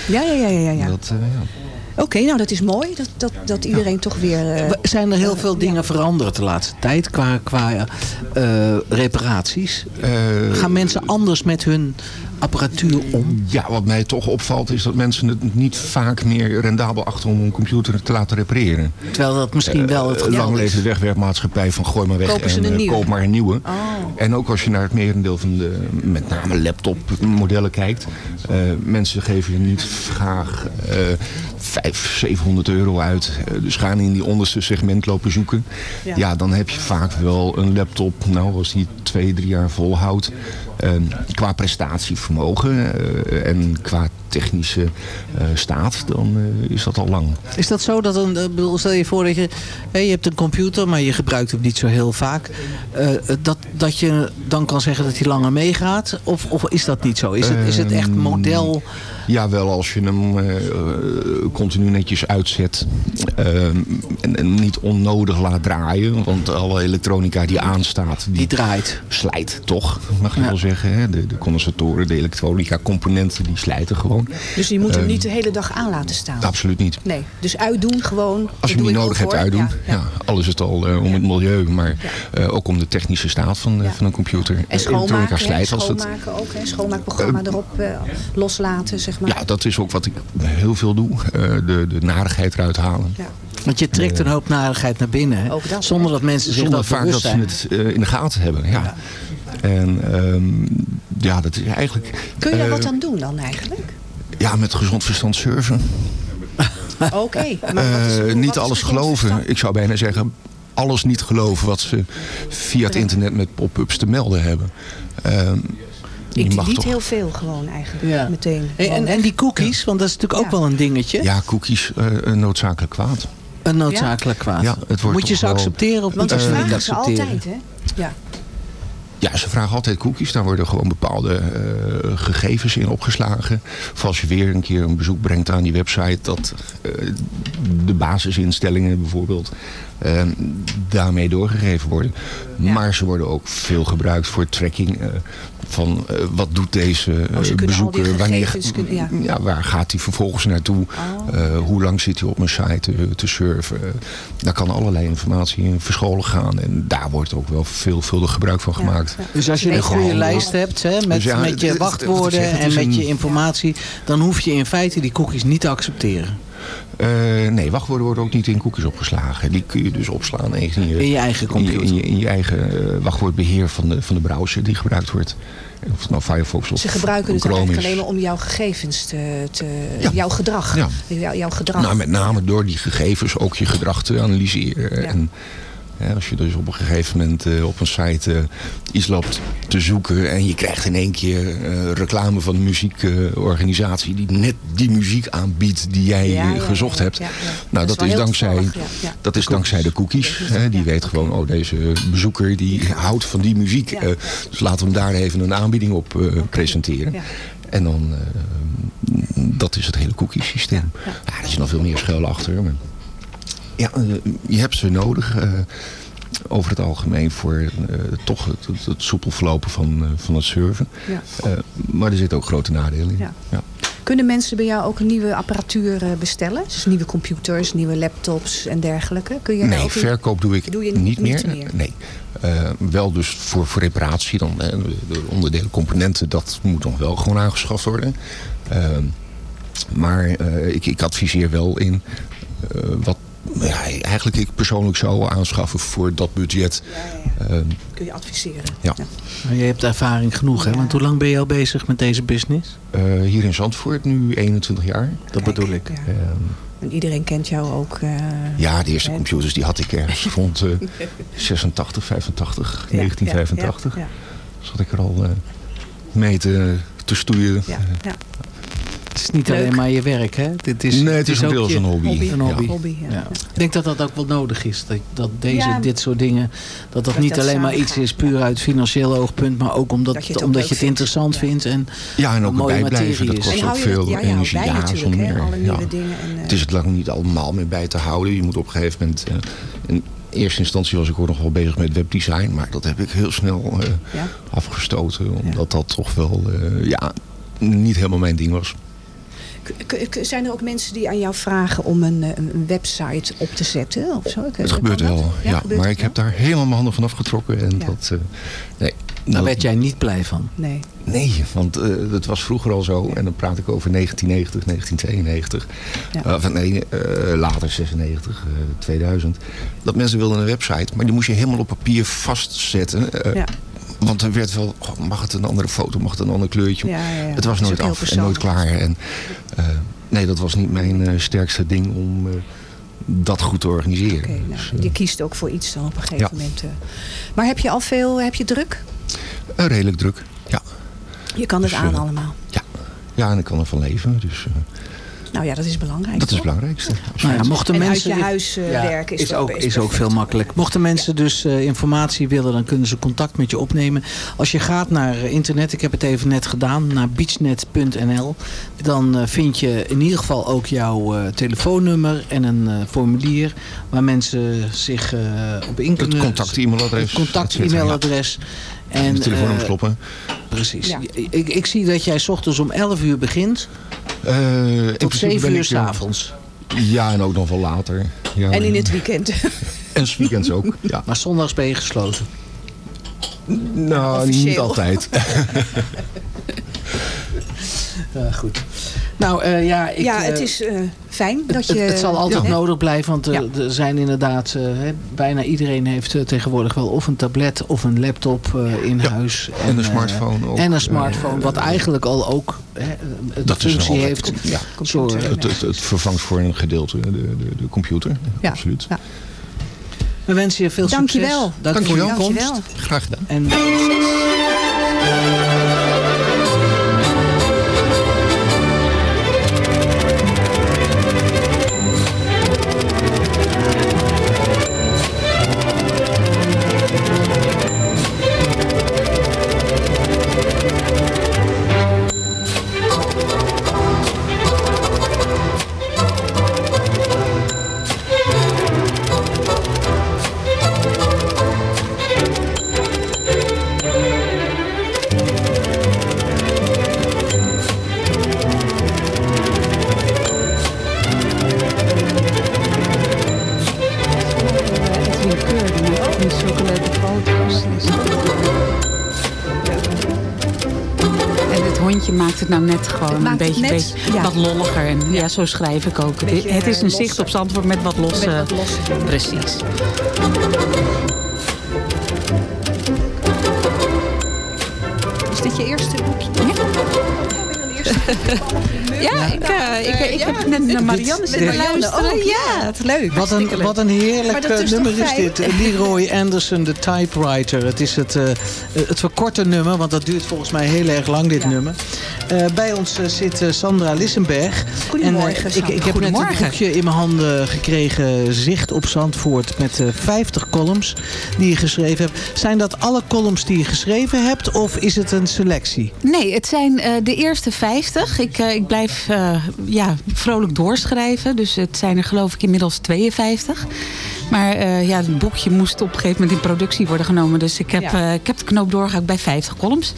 Ja, ja, ja, ja. ja. Dat, eh, ja. Oké, nou dat is mooi. Dat, dat, dat iedereen toch weer... eh, Zijn er heel veel dingen veranderd de laatste tijd qua, qua eh, reparaties? Eh, Gaan mensen anders met hun apparatuur om? Ja, wat mij toch opvalt is dat mensen het niet vaak meer rendabel achter om een computer te laten repareren. Terwijl dat misschien wel het Eh, geval Lang is. leven de wegwerpmaatschappij van gooi maar weg en eh, koop maar een nieuwe. Oh. En ook als je naar het merendeel van de, met name laptopmodellen kijkt. eh, mensen geven je niet graag eh 500, 700 euro uit. Eh, dus gaan in die onderste segment lopen zoeken. Ja. Ja, dan heb je vaak wel een laptop. Nou, als die twee, drie jaar volhoudt. eh, qua prestatievermogen eh, en qua technische eh, staat, dan is dat al lang. Is dat zo dat een, bedoel, stel je voor dat je, hè, je hebt een computer, maar je gebruikt hem niet zo heel vaak. dat, dat je dan kan zeggen dat hij langer meegaat? Of, of is dat niet zo? Is het, is het echt Ehm, model? Ja, wel als je hem eh, eh, continu netjes uitzet. ehm, en, en niet onnodig laat draaien. Want alle elektronica die aanstaat... Die, draait. Slijt, toch? Mag je wel zeggen. Hè? De, de condensatoren, de elektronica componenten, die slijten gewoon. Dus je moet hem Ehm, niet de hele dag aan laten staan. Absoluut niet. Nee, dus uitdoen gewoon. Als je hem niet nodig hebt, uitdoen. Ja, al is het al eh, om het milieu, maar eh, ook om de technische staat van, van een computer. En schoonmaken, hè? slijt als het. schoonmaken ook. Hè? Schoonmaakprogramma erop eh, loslaten, zeg maar. Ja, dat is ook wat ik heel veel doe. Eh, de, de narigheid eruit halen. Want je trekt een hoop narigheid naar binnen. Hè? zonder dat mensen zich Zonder dat vaak bewust dat ze het eh, in de gaten hebben. Ja. En ehm, ja, dat is eigenlijk... Kun je daar eh, wat aan doen dan eigenlijk? Ja, met gezond verstand surfen. Oké. maar wat is- Eh, wat niet alles geloven. Ik zou bijna zeggen, alles niet geloven wat ze via het internet met pop-ups te melden hebben. Ehm, je Ik mag niet toch... heel veel gewoon eigenlijk. Meteen. Hey, en, en die cookies, want dat is natuurlijk ook wel een dingetje. Ja, cookies, eh, een noodzakelijk kwaad. Een noodzakelijk kwaad. Ja, het wordt Moet je ze wel- accepteren of Want dat ze niet vragen ze accepteren? altijd, hè? Ja. Ja, ze vragen altijd cookies. Daar worden gewoon bepaalde eh, gegevens in opgeslagen. Voor als je weer een keer een bezoek brengt aan die website. Dat eh, de basisinstellingen bijvoorbeeld eh, daarmee doorgegeven worden. Maar ze worden ook veel gebruikt voor tracking. eh, van eh, wat doet deze eh, Oh, die bezoeker? Wanneer, kunnen- ja. ja, waar gaat hij vervolgens naartoe? Eh, hoe lang zit hij op mijn site te, te surfen? Eh, daar kan allerlei informatie in verscholen gaan. En daar wordt ook wel veelvuldig gebruik van gemaakt. Dus als je een goede lijst hebt hè, met, Dus ja, met je wachtwoorden en met een- je informatie, dan hoef je in feite die cookies niet te accepteren. Eh, nee, wachtwoorden worden ook niet in cookies opgeslagen. Die kun je dus opslaan in je, In je eigen computer. In je, in eigen eh, wachtwoordbeheer van de, van de browser die gebruikt wordt. Of het nou Firefox of Ze gebruiken het eigenlijk alleen maar om jouw gegevens te... te Jouw gedrag. Ja. Jou- jouw gedrag. Nou, met name door die gegevens ook je gedrag te analyseren. En als je dus op een gegeven moment eh, op een site eh, iets loopt te zoeken... en je krijgt in één keer eh, reclame van een muziekorganisatie... die net die muziek aanbiedt die jij Ja, ja, gezocht ja, hebt. Nou, Dat dat, is dankzij, dat is dankzij de cookies. die weet gewoon, oh, deze bezoeker die houdt van die muziek. dus laten we hem daar even een aanbieding op presenteren. En dan, dat is het hele cookie systeem. Ja, er is nog veel meer schuil achter. Maar ja, eh, je hebt ze nodig. eh, over het algemeen voor eh, toch het, het, het soepel verlopen van, van het surfen. Ja. Maar er zitten ook grote nadelen in. Ja. Ja. Kunnen mensen bij jou ook een nieuwe apparatuur bestellen? Dus nieuwe computers, nieuwe laptops en dergelijke? Kun je Nee, verkoop doe ik Doe je niet, niet meer. meer? Nee. Wel dus voor, voor reparatie. Dan, hè, de, de onderdelen, componenten, dat moet nog wel gewoon aangeschaft worden. Maar ik, ik adviseer wel in wat ja, eigenlijk ik persoonlijk zou aanschaffen voor dat budget. Ehm, Kun je adviseren? ja. Maar je hebt ervaring genoeg, hè? Want hoe lang ben je al bezig met deze business? Eh, hier in Zandvoort nu 21 jaar. Dat bedoel ik. Ehm, En iedereen kent jou ook. eh, ja, de eerste hè? computers die had ik ergens rond eh 86, 85, Ja, 1985. ja, ja, Zat ik er al eh, mee te, te stoeien. ja, ja. Het is niet Leuk. alleen maar je werk, hè? Dit is, Nee, het is een ook deels je- een hobby. Een Ja. hobby. Hobby, ja. Ja. Ik denk dat dat ook wel nodig is. Dat, dat deze, Ja. dit soort dingen, dat dat Dat niet dat alleen maar iets is puur uit financieel oogpunt, maar ook omdat, Dat je het omdat je het interessant vindt. En Ja, en ook mooie erbij blijven. materie Dat kost En ook veel energie. Ja, zonder meer. alle nieuwe Ja. dingen en, eh, Het is het lang niet allemaal meer bij te houden. Je moet op een gegeven moment... eh, in eerste instantie was ik ook nog wel bezig met webdesign. Maar dat heb ik heel snel eh, Ja. afgestoten. Omdat dat toch wel eh, ja, niet helemaal mijn ding was. Zijn er ook mensen die aan jou vragen om een, eh, een website op te zetten? Of zo? Het gebeurt wel, ja. gebeurt maar het ik heb daar helemaal mijn handen van afgetrokken. En dat, eh, nee. daar werd jij niet blij van. Nee. Nee, want eh, dat was vroeger al zo. En dan praat ik over 1990, 1992. Ja. Eh, van nee, eh, later 96, eh, 2000. Dat mensen wilden een website. Maar die moest je helemaal op papier vastzetten. Eh, Ja. Want er werd wel, oh, mag het een andere foto, mag het een ander kleurtje. Ja, ja, ja. Het was nooit af en nooit klaar. En, eh, nee, dat was niet mijn eh, sterkste ding om eh, dat goed te organiseren. Nou, Dus, je kiest ook voor iets dan op een gegeven Ja. moment. Maar heb je al veel, heb je druk? redelijk druk, ja. Je kan het Dus, aan eh, allemaal. Ja, en ik kan ervan leven. Dus Nou ja, dat is belangrijk. dat is het belangrijkste. Nou ja, mochten En mensen uit je huis eh, Ja, werken is, ook, is ook veel makkelijk. Mochten mensen dus eh, informatie willen, dan kunnen ze contact met je opnemen. Als je gaat naar eh, internet, ik heb het even net gedaan, naar beachnet.nl. Dan eh, vind je in ieder geval ook jouw eh, telefoonnummer en een eh, formulier waar mensen zich eh, op in kunnen... contact-e-mailadres, Het contact et cetera, e-mailadres. En, de telefoonnummer eh, kloppen. Precies. Ja. Ik, ik zie dat jij 's ochtends om 11 uur begint Eh, in tot principe 7 ben uur ik, eh, s'avonds. Ja, en ook nog wel later. Ja, En in het weekend. En 's weekends ook, ja. Maar zondags ben je gesloten. Nou, niet altijd. Goed. Nou eh, ja, ik, ja, eh, het is eh, fijn dat je... het, het zal altijd Ja. nodig blijven, want er, Ja. er zijn inderdaad, eh, hè, bijna iedereen heeft tegenwoordig wel of een tablet of een laptop eh, in huis. En een smartphone ook. En een smartphone, wat eigenlijk al ook hè, de Dat is functie een heeft. Ja. Zo, eh, Het, het, het vervangt voor een gedeelte de, de, de computer. Ja. Absoluut. Ja. we wensen je veel Dankjewel. succes. Dank Dank voor je je wel. komst. Dankjewel. Graag gedaan. En nou net gewoon een beetje, net, beetje ja. wat lolliger. En ja, zo schrijf ik ook. Beetje, het is een eh, zicht op Zandvoort met wat losse... Met wat losse dingen. Precies. Is dit je eerste boekje? Ja, ik, eh, ik, ik heb net naar Marianne zitten luisteren. ook, ja, het leuk. Wat een, wat een heerlijk eh, is nummer is dit. Leroy Anderson, de typewriter. Het is het, eh, het verkorte nummer, want dat duurt volgens mij heel erg lang, dit nummer. Eh, bij ons eh, zit eh, Sandra Lissenberg. Goedemorgen, En, ik, ik heb net een boekje in mijn handen gekregen, Zicht op Zandvoort, met eh 50 columns die je geschreven hebt. Zijn dat alle columns die je geschreven hebt, of is het een selectie? Nee, het zijn eh, de eerste 50. Ik, ik blijf eh, ja, vrolijk doorschrijven. Dus het zijn er geloof ik inmiddels 52. Maar eh, ja, het boekje moest op een gegeven moment in productie worden genomen. Dus ik heb, Ja. eh, ik heb de knoop doorgehakt bij 50 columns.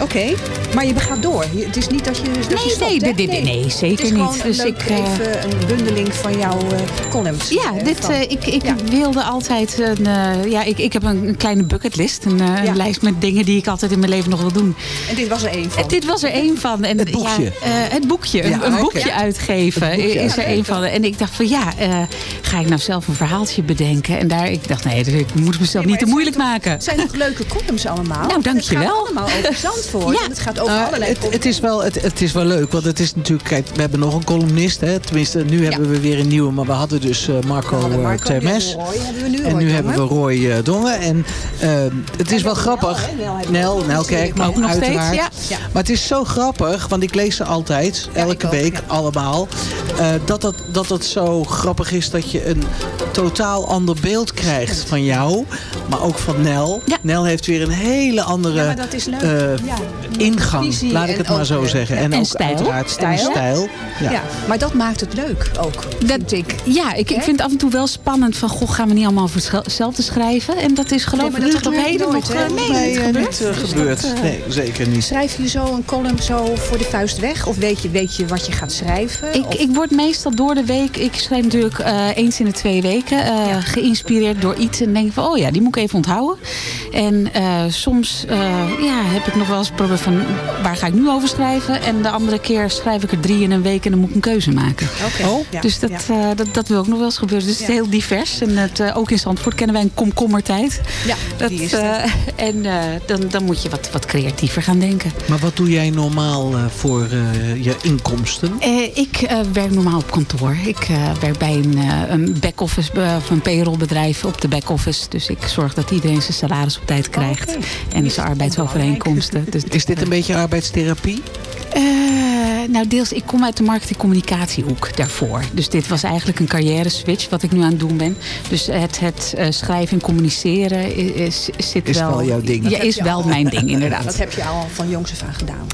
Oké, maar je gaat door. Je- Het is niet dat je, dat je Nee, stopt, nee, dit- dit- nee, zeker Het is gewoon niet. Dus leuk ik, eh, even een bundeling van jouw eh, columns. Ja, eh, dit, van- eh, ik, ik Ja. wilde altijd een... eh, ja, ik, ik heb een, een kleine bucketlist. Een, eh, Ja. een lijst met dingen die ik altijd in mijn leven nog wil doen. En dit was er één van. En dit was er één van. En, Het boekje. Ja, eh, het boekje. Een, boekje uitgeven Het boekje is er één van. En ik dacht van ja, eh, ga ik nou zelf een verhaaltje bedenken? En daar, ik dacht nee, ik moet mezelf niet te moeilijk maken. Het zijn ook leuke columns allemaal. Nou, dankjewel. Het allemaal over Ja. En het gaat over Nou, allerlei het, het, is wel, het, het is wel leuk, want het is natuurlijk... Kijk, we hebben nog een columnist, hè. Tenminste, nu hebben we weer een nieuwe. Maar we hadden dus eh, Marco, hadden eh, Marco, Termes. nu Roy, hebben we nu En Roy nu hebben we Roy eh, Dongen. En eh, het is wel grappig. Nel, Nel Kerkman, Ook nog steeds, uiteraard. ja. Ja. Maar het is zo grappig, want ik lees ze altijd, Ja, elke week, ja. allemaal. eh, dat, het, dat het zo grappig is dat je een totaal ander beeld krijgt van jou. Maar ook van Nel. Ja. Nel heeft weer een hele andere Ja, maar dat is leuk. eh, Ja. Ingang, Visie laat ik het maar zo eh, zeggen. En, En ook stijl. uiteraard Stijl. En stijl. Ja. Ja. maar dat maakt het leuk ook, vind ik. Ja, ik, ik vind het af en toe wel spannend van... goh, gaan we niet allemaal over hetzelfde schrijven? En dat is geloof Nee, ik maar dat tot op gebeurt heden nog... eh, nee, Nee, niet eh, gebeurd. niet eh, Dus dat, eh, Nee, zeker niet. Schrijf je zo een column zo voor de vuist weg? Of weet je, weet je wat je gaat schrijven? Ik, Of- ik word meestal door de week... Ik schrijf natuurlijk eh, eens in de twee weken. eh, eh, geïnspireerd door iets. En denk van, oh ja, die moet ik even onthouden. En eh, soms eh, ja, heb ik nog wel eens van, waar ga ik nu over schrijven? En de andere keer schrijf ik er drie in een week en dan moet ik een keuze maken. Oké. Oh. Ja, dus dat, ja. eh, dat, dat wil ook nog wel eens gebeuren. Dus het is heel divers. En het, eh, ook in Zandvoort kennen wij een komkommertijd. Ja, dat, die is eh, en eh, dan, dan moet je wat, wat creatiever gaan denken. Maar wat doe jij normaal eh, voor eh, je inkomsten? Eh, ik eh, werk normaal op kantoor. Ik eh, werk bij een, een back-office of een payrollbedrijf op de back-office. Dus ik zorg dat iedereen zijn salaris op tijd krijgt. En zijn arbeidsovereenkomsten. Dus, Is dit een beetje arbeidstherapie? Eh, nou, deels, ik kom uit de marketing-communicatiehoek daarvoor. Dus dit was eigenlijk een carrière switch wat ik nu aan het doen ben. Dus het, het eh, schrijven en communiceren is, is, zit Is wel... wel jouw ding. Ja, is wel al- mijn ding, inderdaad. Dat heb je al van jongs af aan gedaan.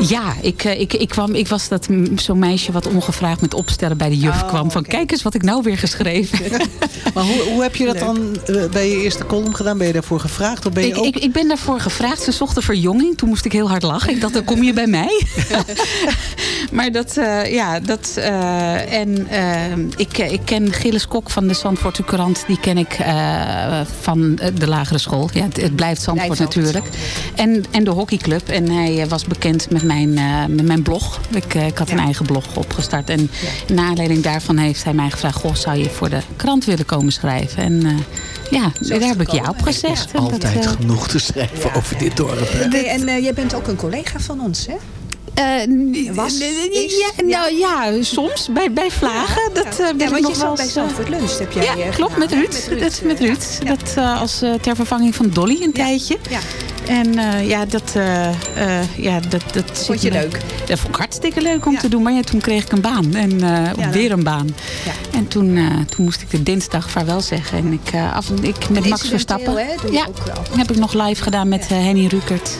Ja, ik, eh, ik, ik, kwam, ik was dat zo'n meisje wat ongevraagd met opstellen bij de juf Oh, kwam. Van kijk eens wat ik nou weer geschreven heb. Maar hoe, hoe heb je dat dan eh, bij je eerste column gedaan? Ben je daarvoor gevraagd? Of ben je Ik, ook... ik, ik ben daarvoor gevraagd. Ze zochten verjonging. Toen moest ik heel hard lachen. Ik dacht, dan kom je bij mij. maar dat, eh, ja, dat... en ik, ik ken Gilles Kok van de Zandvoortse Courant. Die ken ik van de lagere school. Ja, het, het blijft Zandvoort natuurlijk. En, en de hockeyclub. En hij was bekend met mijn, eh, met mijn blog. Ik, eh, ik had een eigen blog opgestart. En naar aanleiding daarvan heeft hij mij gevraagd... Goh, zou je voor de krant willen komen schrijven? En eh, ja, daar heb ik ja op gezegd. Altijd genoeg te schrijven over dit dorp. hè? Nee, en eh, jij bent ook een collega van ons, hè? Was, ja, nou ja, soms bij, bij vlagen. Dat eh, ben ja, ik want nog je wel zat bij Zandvoort Lunch. Heb jij, Ja, klopt, met gedaan, hè? Ruud. Dat, met Ruud. Dat eh, als eh, ter vervanging van Dolly een tijdje. En eh, ja, dat, eh, eh, ja, dat, dat Vond je me- leuk? Dat vond ik hartstikke leuk om te doen. Maar ja, toen kreeg ik een baan. En dan- weer een baan. Ja. En toen, toen moest ik de dinsdag vaarwel zeggen. En ik, af en ik met Max Verstappen. je ja, ook wel. heb ik nog live gedaan met Henny Rukert.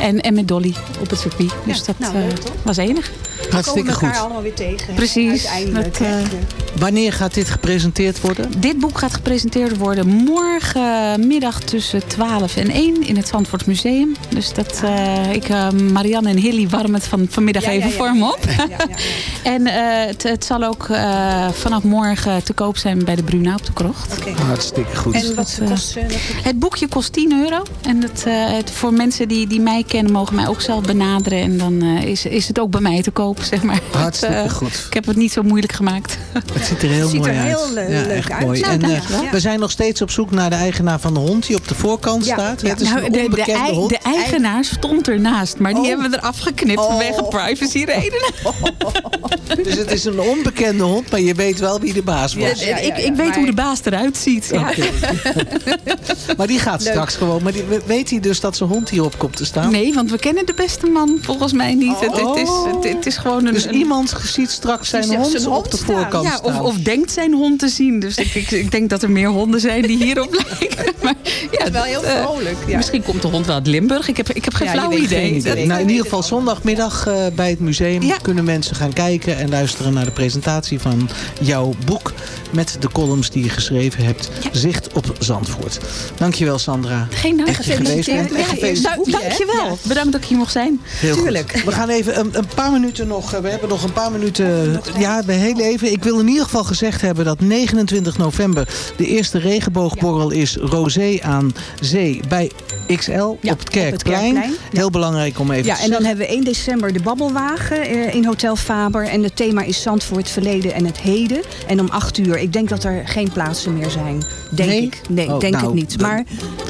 en, en met Dolly op het circuit. Dus dat nou, leuk, was enig. We Hartstikke komen elkaar goed. allemaal weer tegen. Precies. Uiteindelijk. Dat, hè. eh, Wanneer gaat dit gepresenteerd worden? Dit boek gaat gepresenteerd worden morgenmiddag tussen 12 en 1 in het Zandvoort Museum. Dus dat, eh, ik, eh, Marianne en Hilly warmen het van, vanmiddag Ja, ja, even ja. voor me op. en eh, het, het zal ook eh, vanaf morgen te koop zijn bij de Bruna op de Krocht. Hartstikke goed. En wat Dat, eh, kost? Het boekje kost 10 euro. En het, eh, het, voor mensen die, die mij kennen mogen mij ook zelf benaderen. En dan eh, is, is het ook bij mij te koop, zeg maar. Hartstikke Het, eh, goed. Ik heb het niet zo moeilijk gemaakt. Het ziet er heel Het ziet mooi er uit. heel, ja, leuk echt uit. mooi. Nou, en eh, we zijn nog steeds op zoek naar de eigenaar van de hond die op de voorkant Ja, staat. ja. Het is Nou, een de, de, hond. de eigenaar stond ernaast, maar die Oh. hebben we eraf geknipt vanwege privacy redenen. Dus het is een onbekende hond, maar je weet wel wie de baas was. Ja, ja, ik, ik weet maar- hoe de baas eruit ziet. Ja. Oké. maar die gaat Leuk. straks gewoon. Maar die, weet hij dus dat zijn hond hierop komt te staan? Nee, want we kennen de beste man volgens mij niet. Het, het, is, Oh. het, het is gewoon een... Dus een- iemand ziet straks zijn hond, zijn hond op de staan. voorkant ja, of, staan. of denkt zijn hond te zien. Dus ik, ik, ik denk dat er meer honden zijn die hierop lijken. Maar, ja, wel heel eh, vrolijk. Ja. Misschien komt de hond wel uit Limburg. Ik heb, ik heb geen Ja, flauw idee. geen idee. Dat- Nou, in ieder geval zondagmiddag eh, bij het museum Ja. kunnen mensen gaan kijken en luisteren naar de presentatie van jouw boek met de columns die je geschreven hebt. Zicht op Zandvoort. Dankjewel Sandra. Geen dank. Geweest bent. Ja, gefeliciteerd. dank- dankjewel. Bedankt dat ik hier mocht zijn. Heel Tuurlijk. Goed. We gaan even een, een paar minuten nog. eh, We hebben nog een paar minuten. Ja, we heel even. Ik wil in ieder geval gezegd hebben dat 29 november de eerste regenboogborrel is Rosé aan Zee bij XL Ja, op het Kerkplein. Kerkplein. Heel belangrijk om even Ja, te en dan hebben we 1 december de babbelwagen eh, in Hotel Faber. En het thema is Zandvoort, het verleden en het heden. En om 8 uur. Ik denk dat er geen plaatsen meer zijn. Denk Nee? ik. Nee, Oh, denk nou, het niet. dan- Maar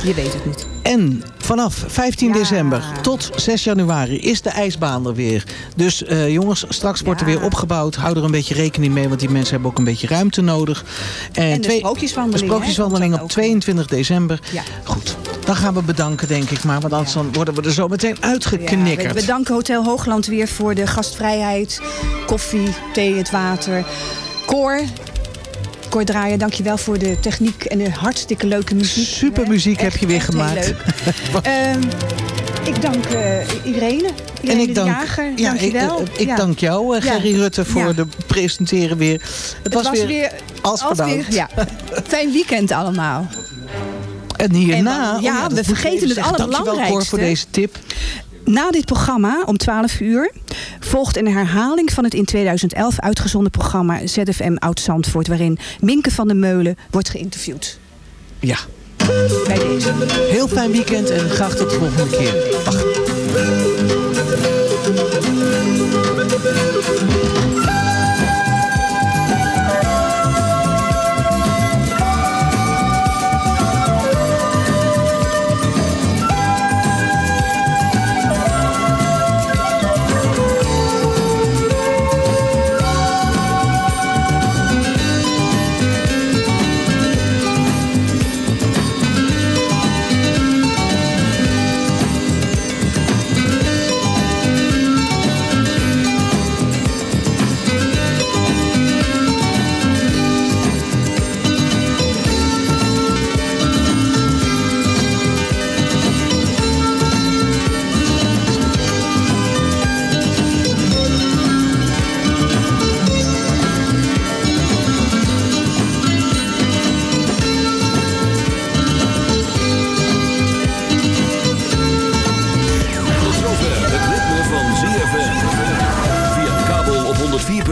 je weet het niet. En vanaf 15 Ja. december tot 6 januari is de ijsbaan er weer. Dus eh, jongens, straks wordt er weer opgebouwd. Hou er een beetje rekening mee, want die mensen hebben ook een beetje ruimte nodig. En de sprookjeswandeling, De sprookjeswandeling hè, op komt dan 22 december. Ja. Goed, dan gaan we bedanken denk ik maar. Want anders dan worden we er zo meteen uitgeknikkerd. we bedanken Hotel Hoogland weer voor de gastvrijheid. Koffie, thee, het water. Cor. Cor Draaien, dankjewel voor de techniek en de hartstikke leuke muziek. Super muziek heb je weer echt gemaakt. leuk. Ehm, ik dank eh, Irene en ik dank, ja. Ik, ik dank jou, eh, Gerrie Gerry. Rutte, voor het presenteren weer. Het, was, weer, als. Weer, Fijn weekend allemaal. En hierna... En dan, oh ja, oh we vergeten het allerbelangrijkste. Dankjewel, Cor, voor deze tip. Na dit programma, om 12 uur, volgt een herhaling van het in 2011 uitgezonden programma ZFM Oud-Zandvoort, waarin Minke van der Meulen wordt geïnterviewd. Ja. Bij deze. Heel fijn weekend en graag tot de volgende keer. pero por mí.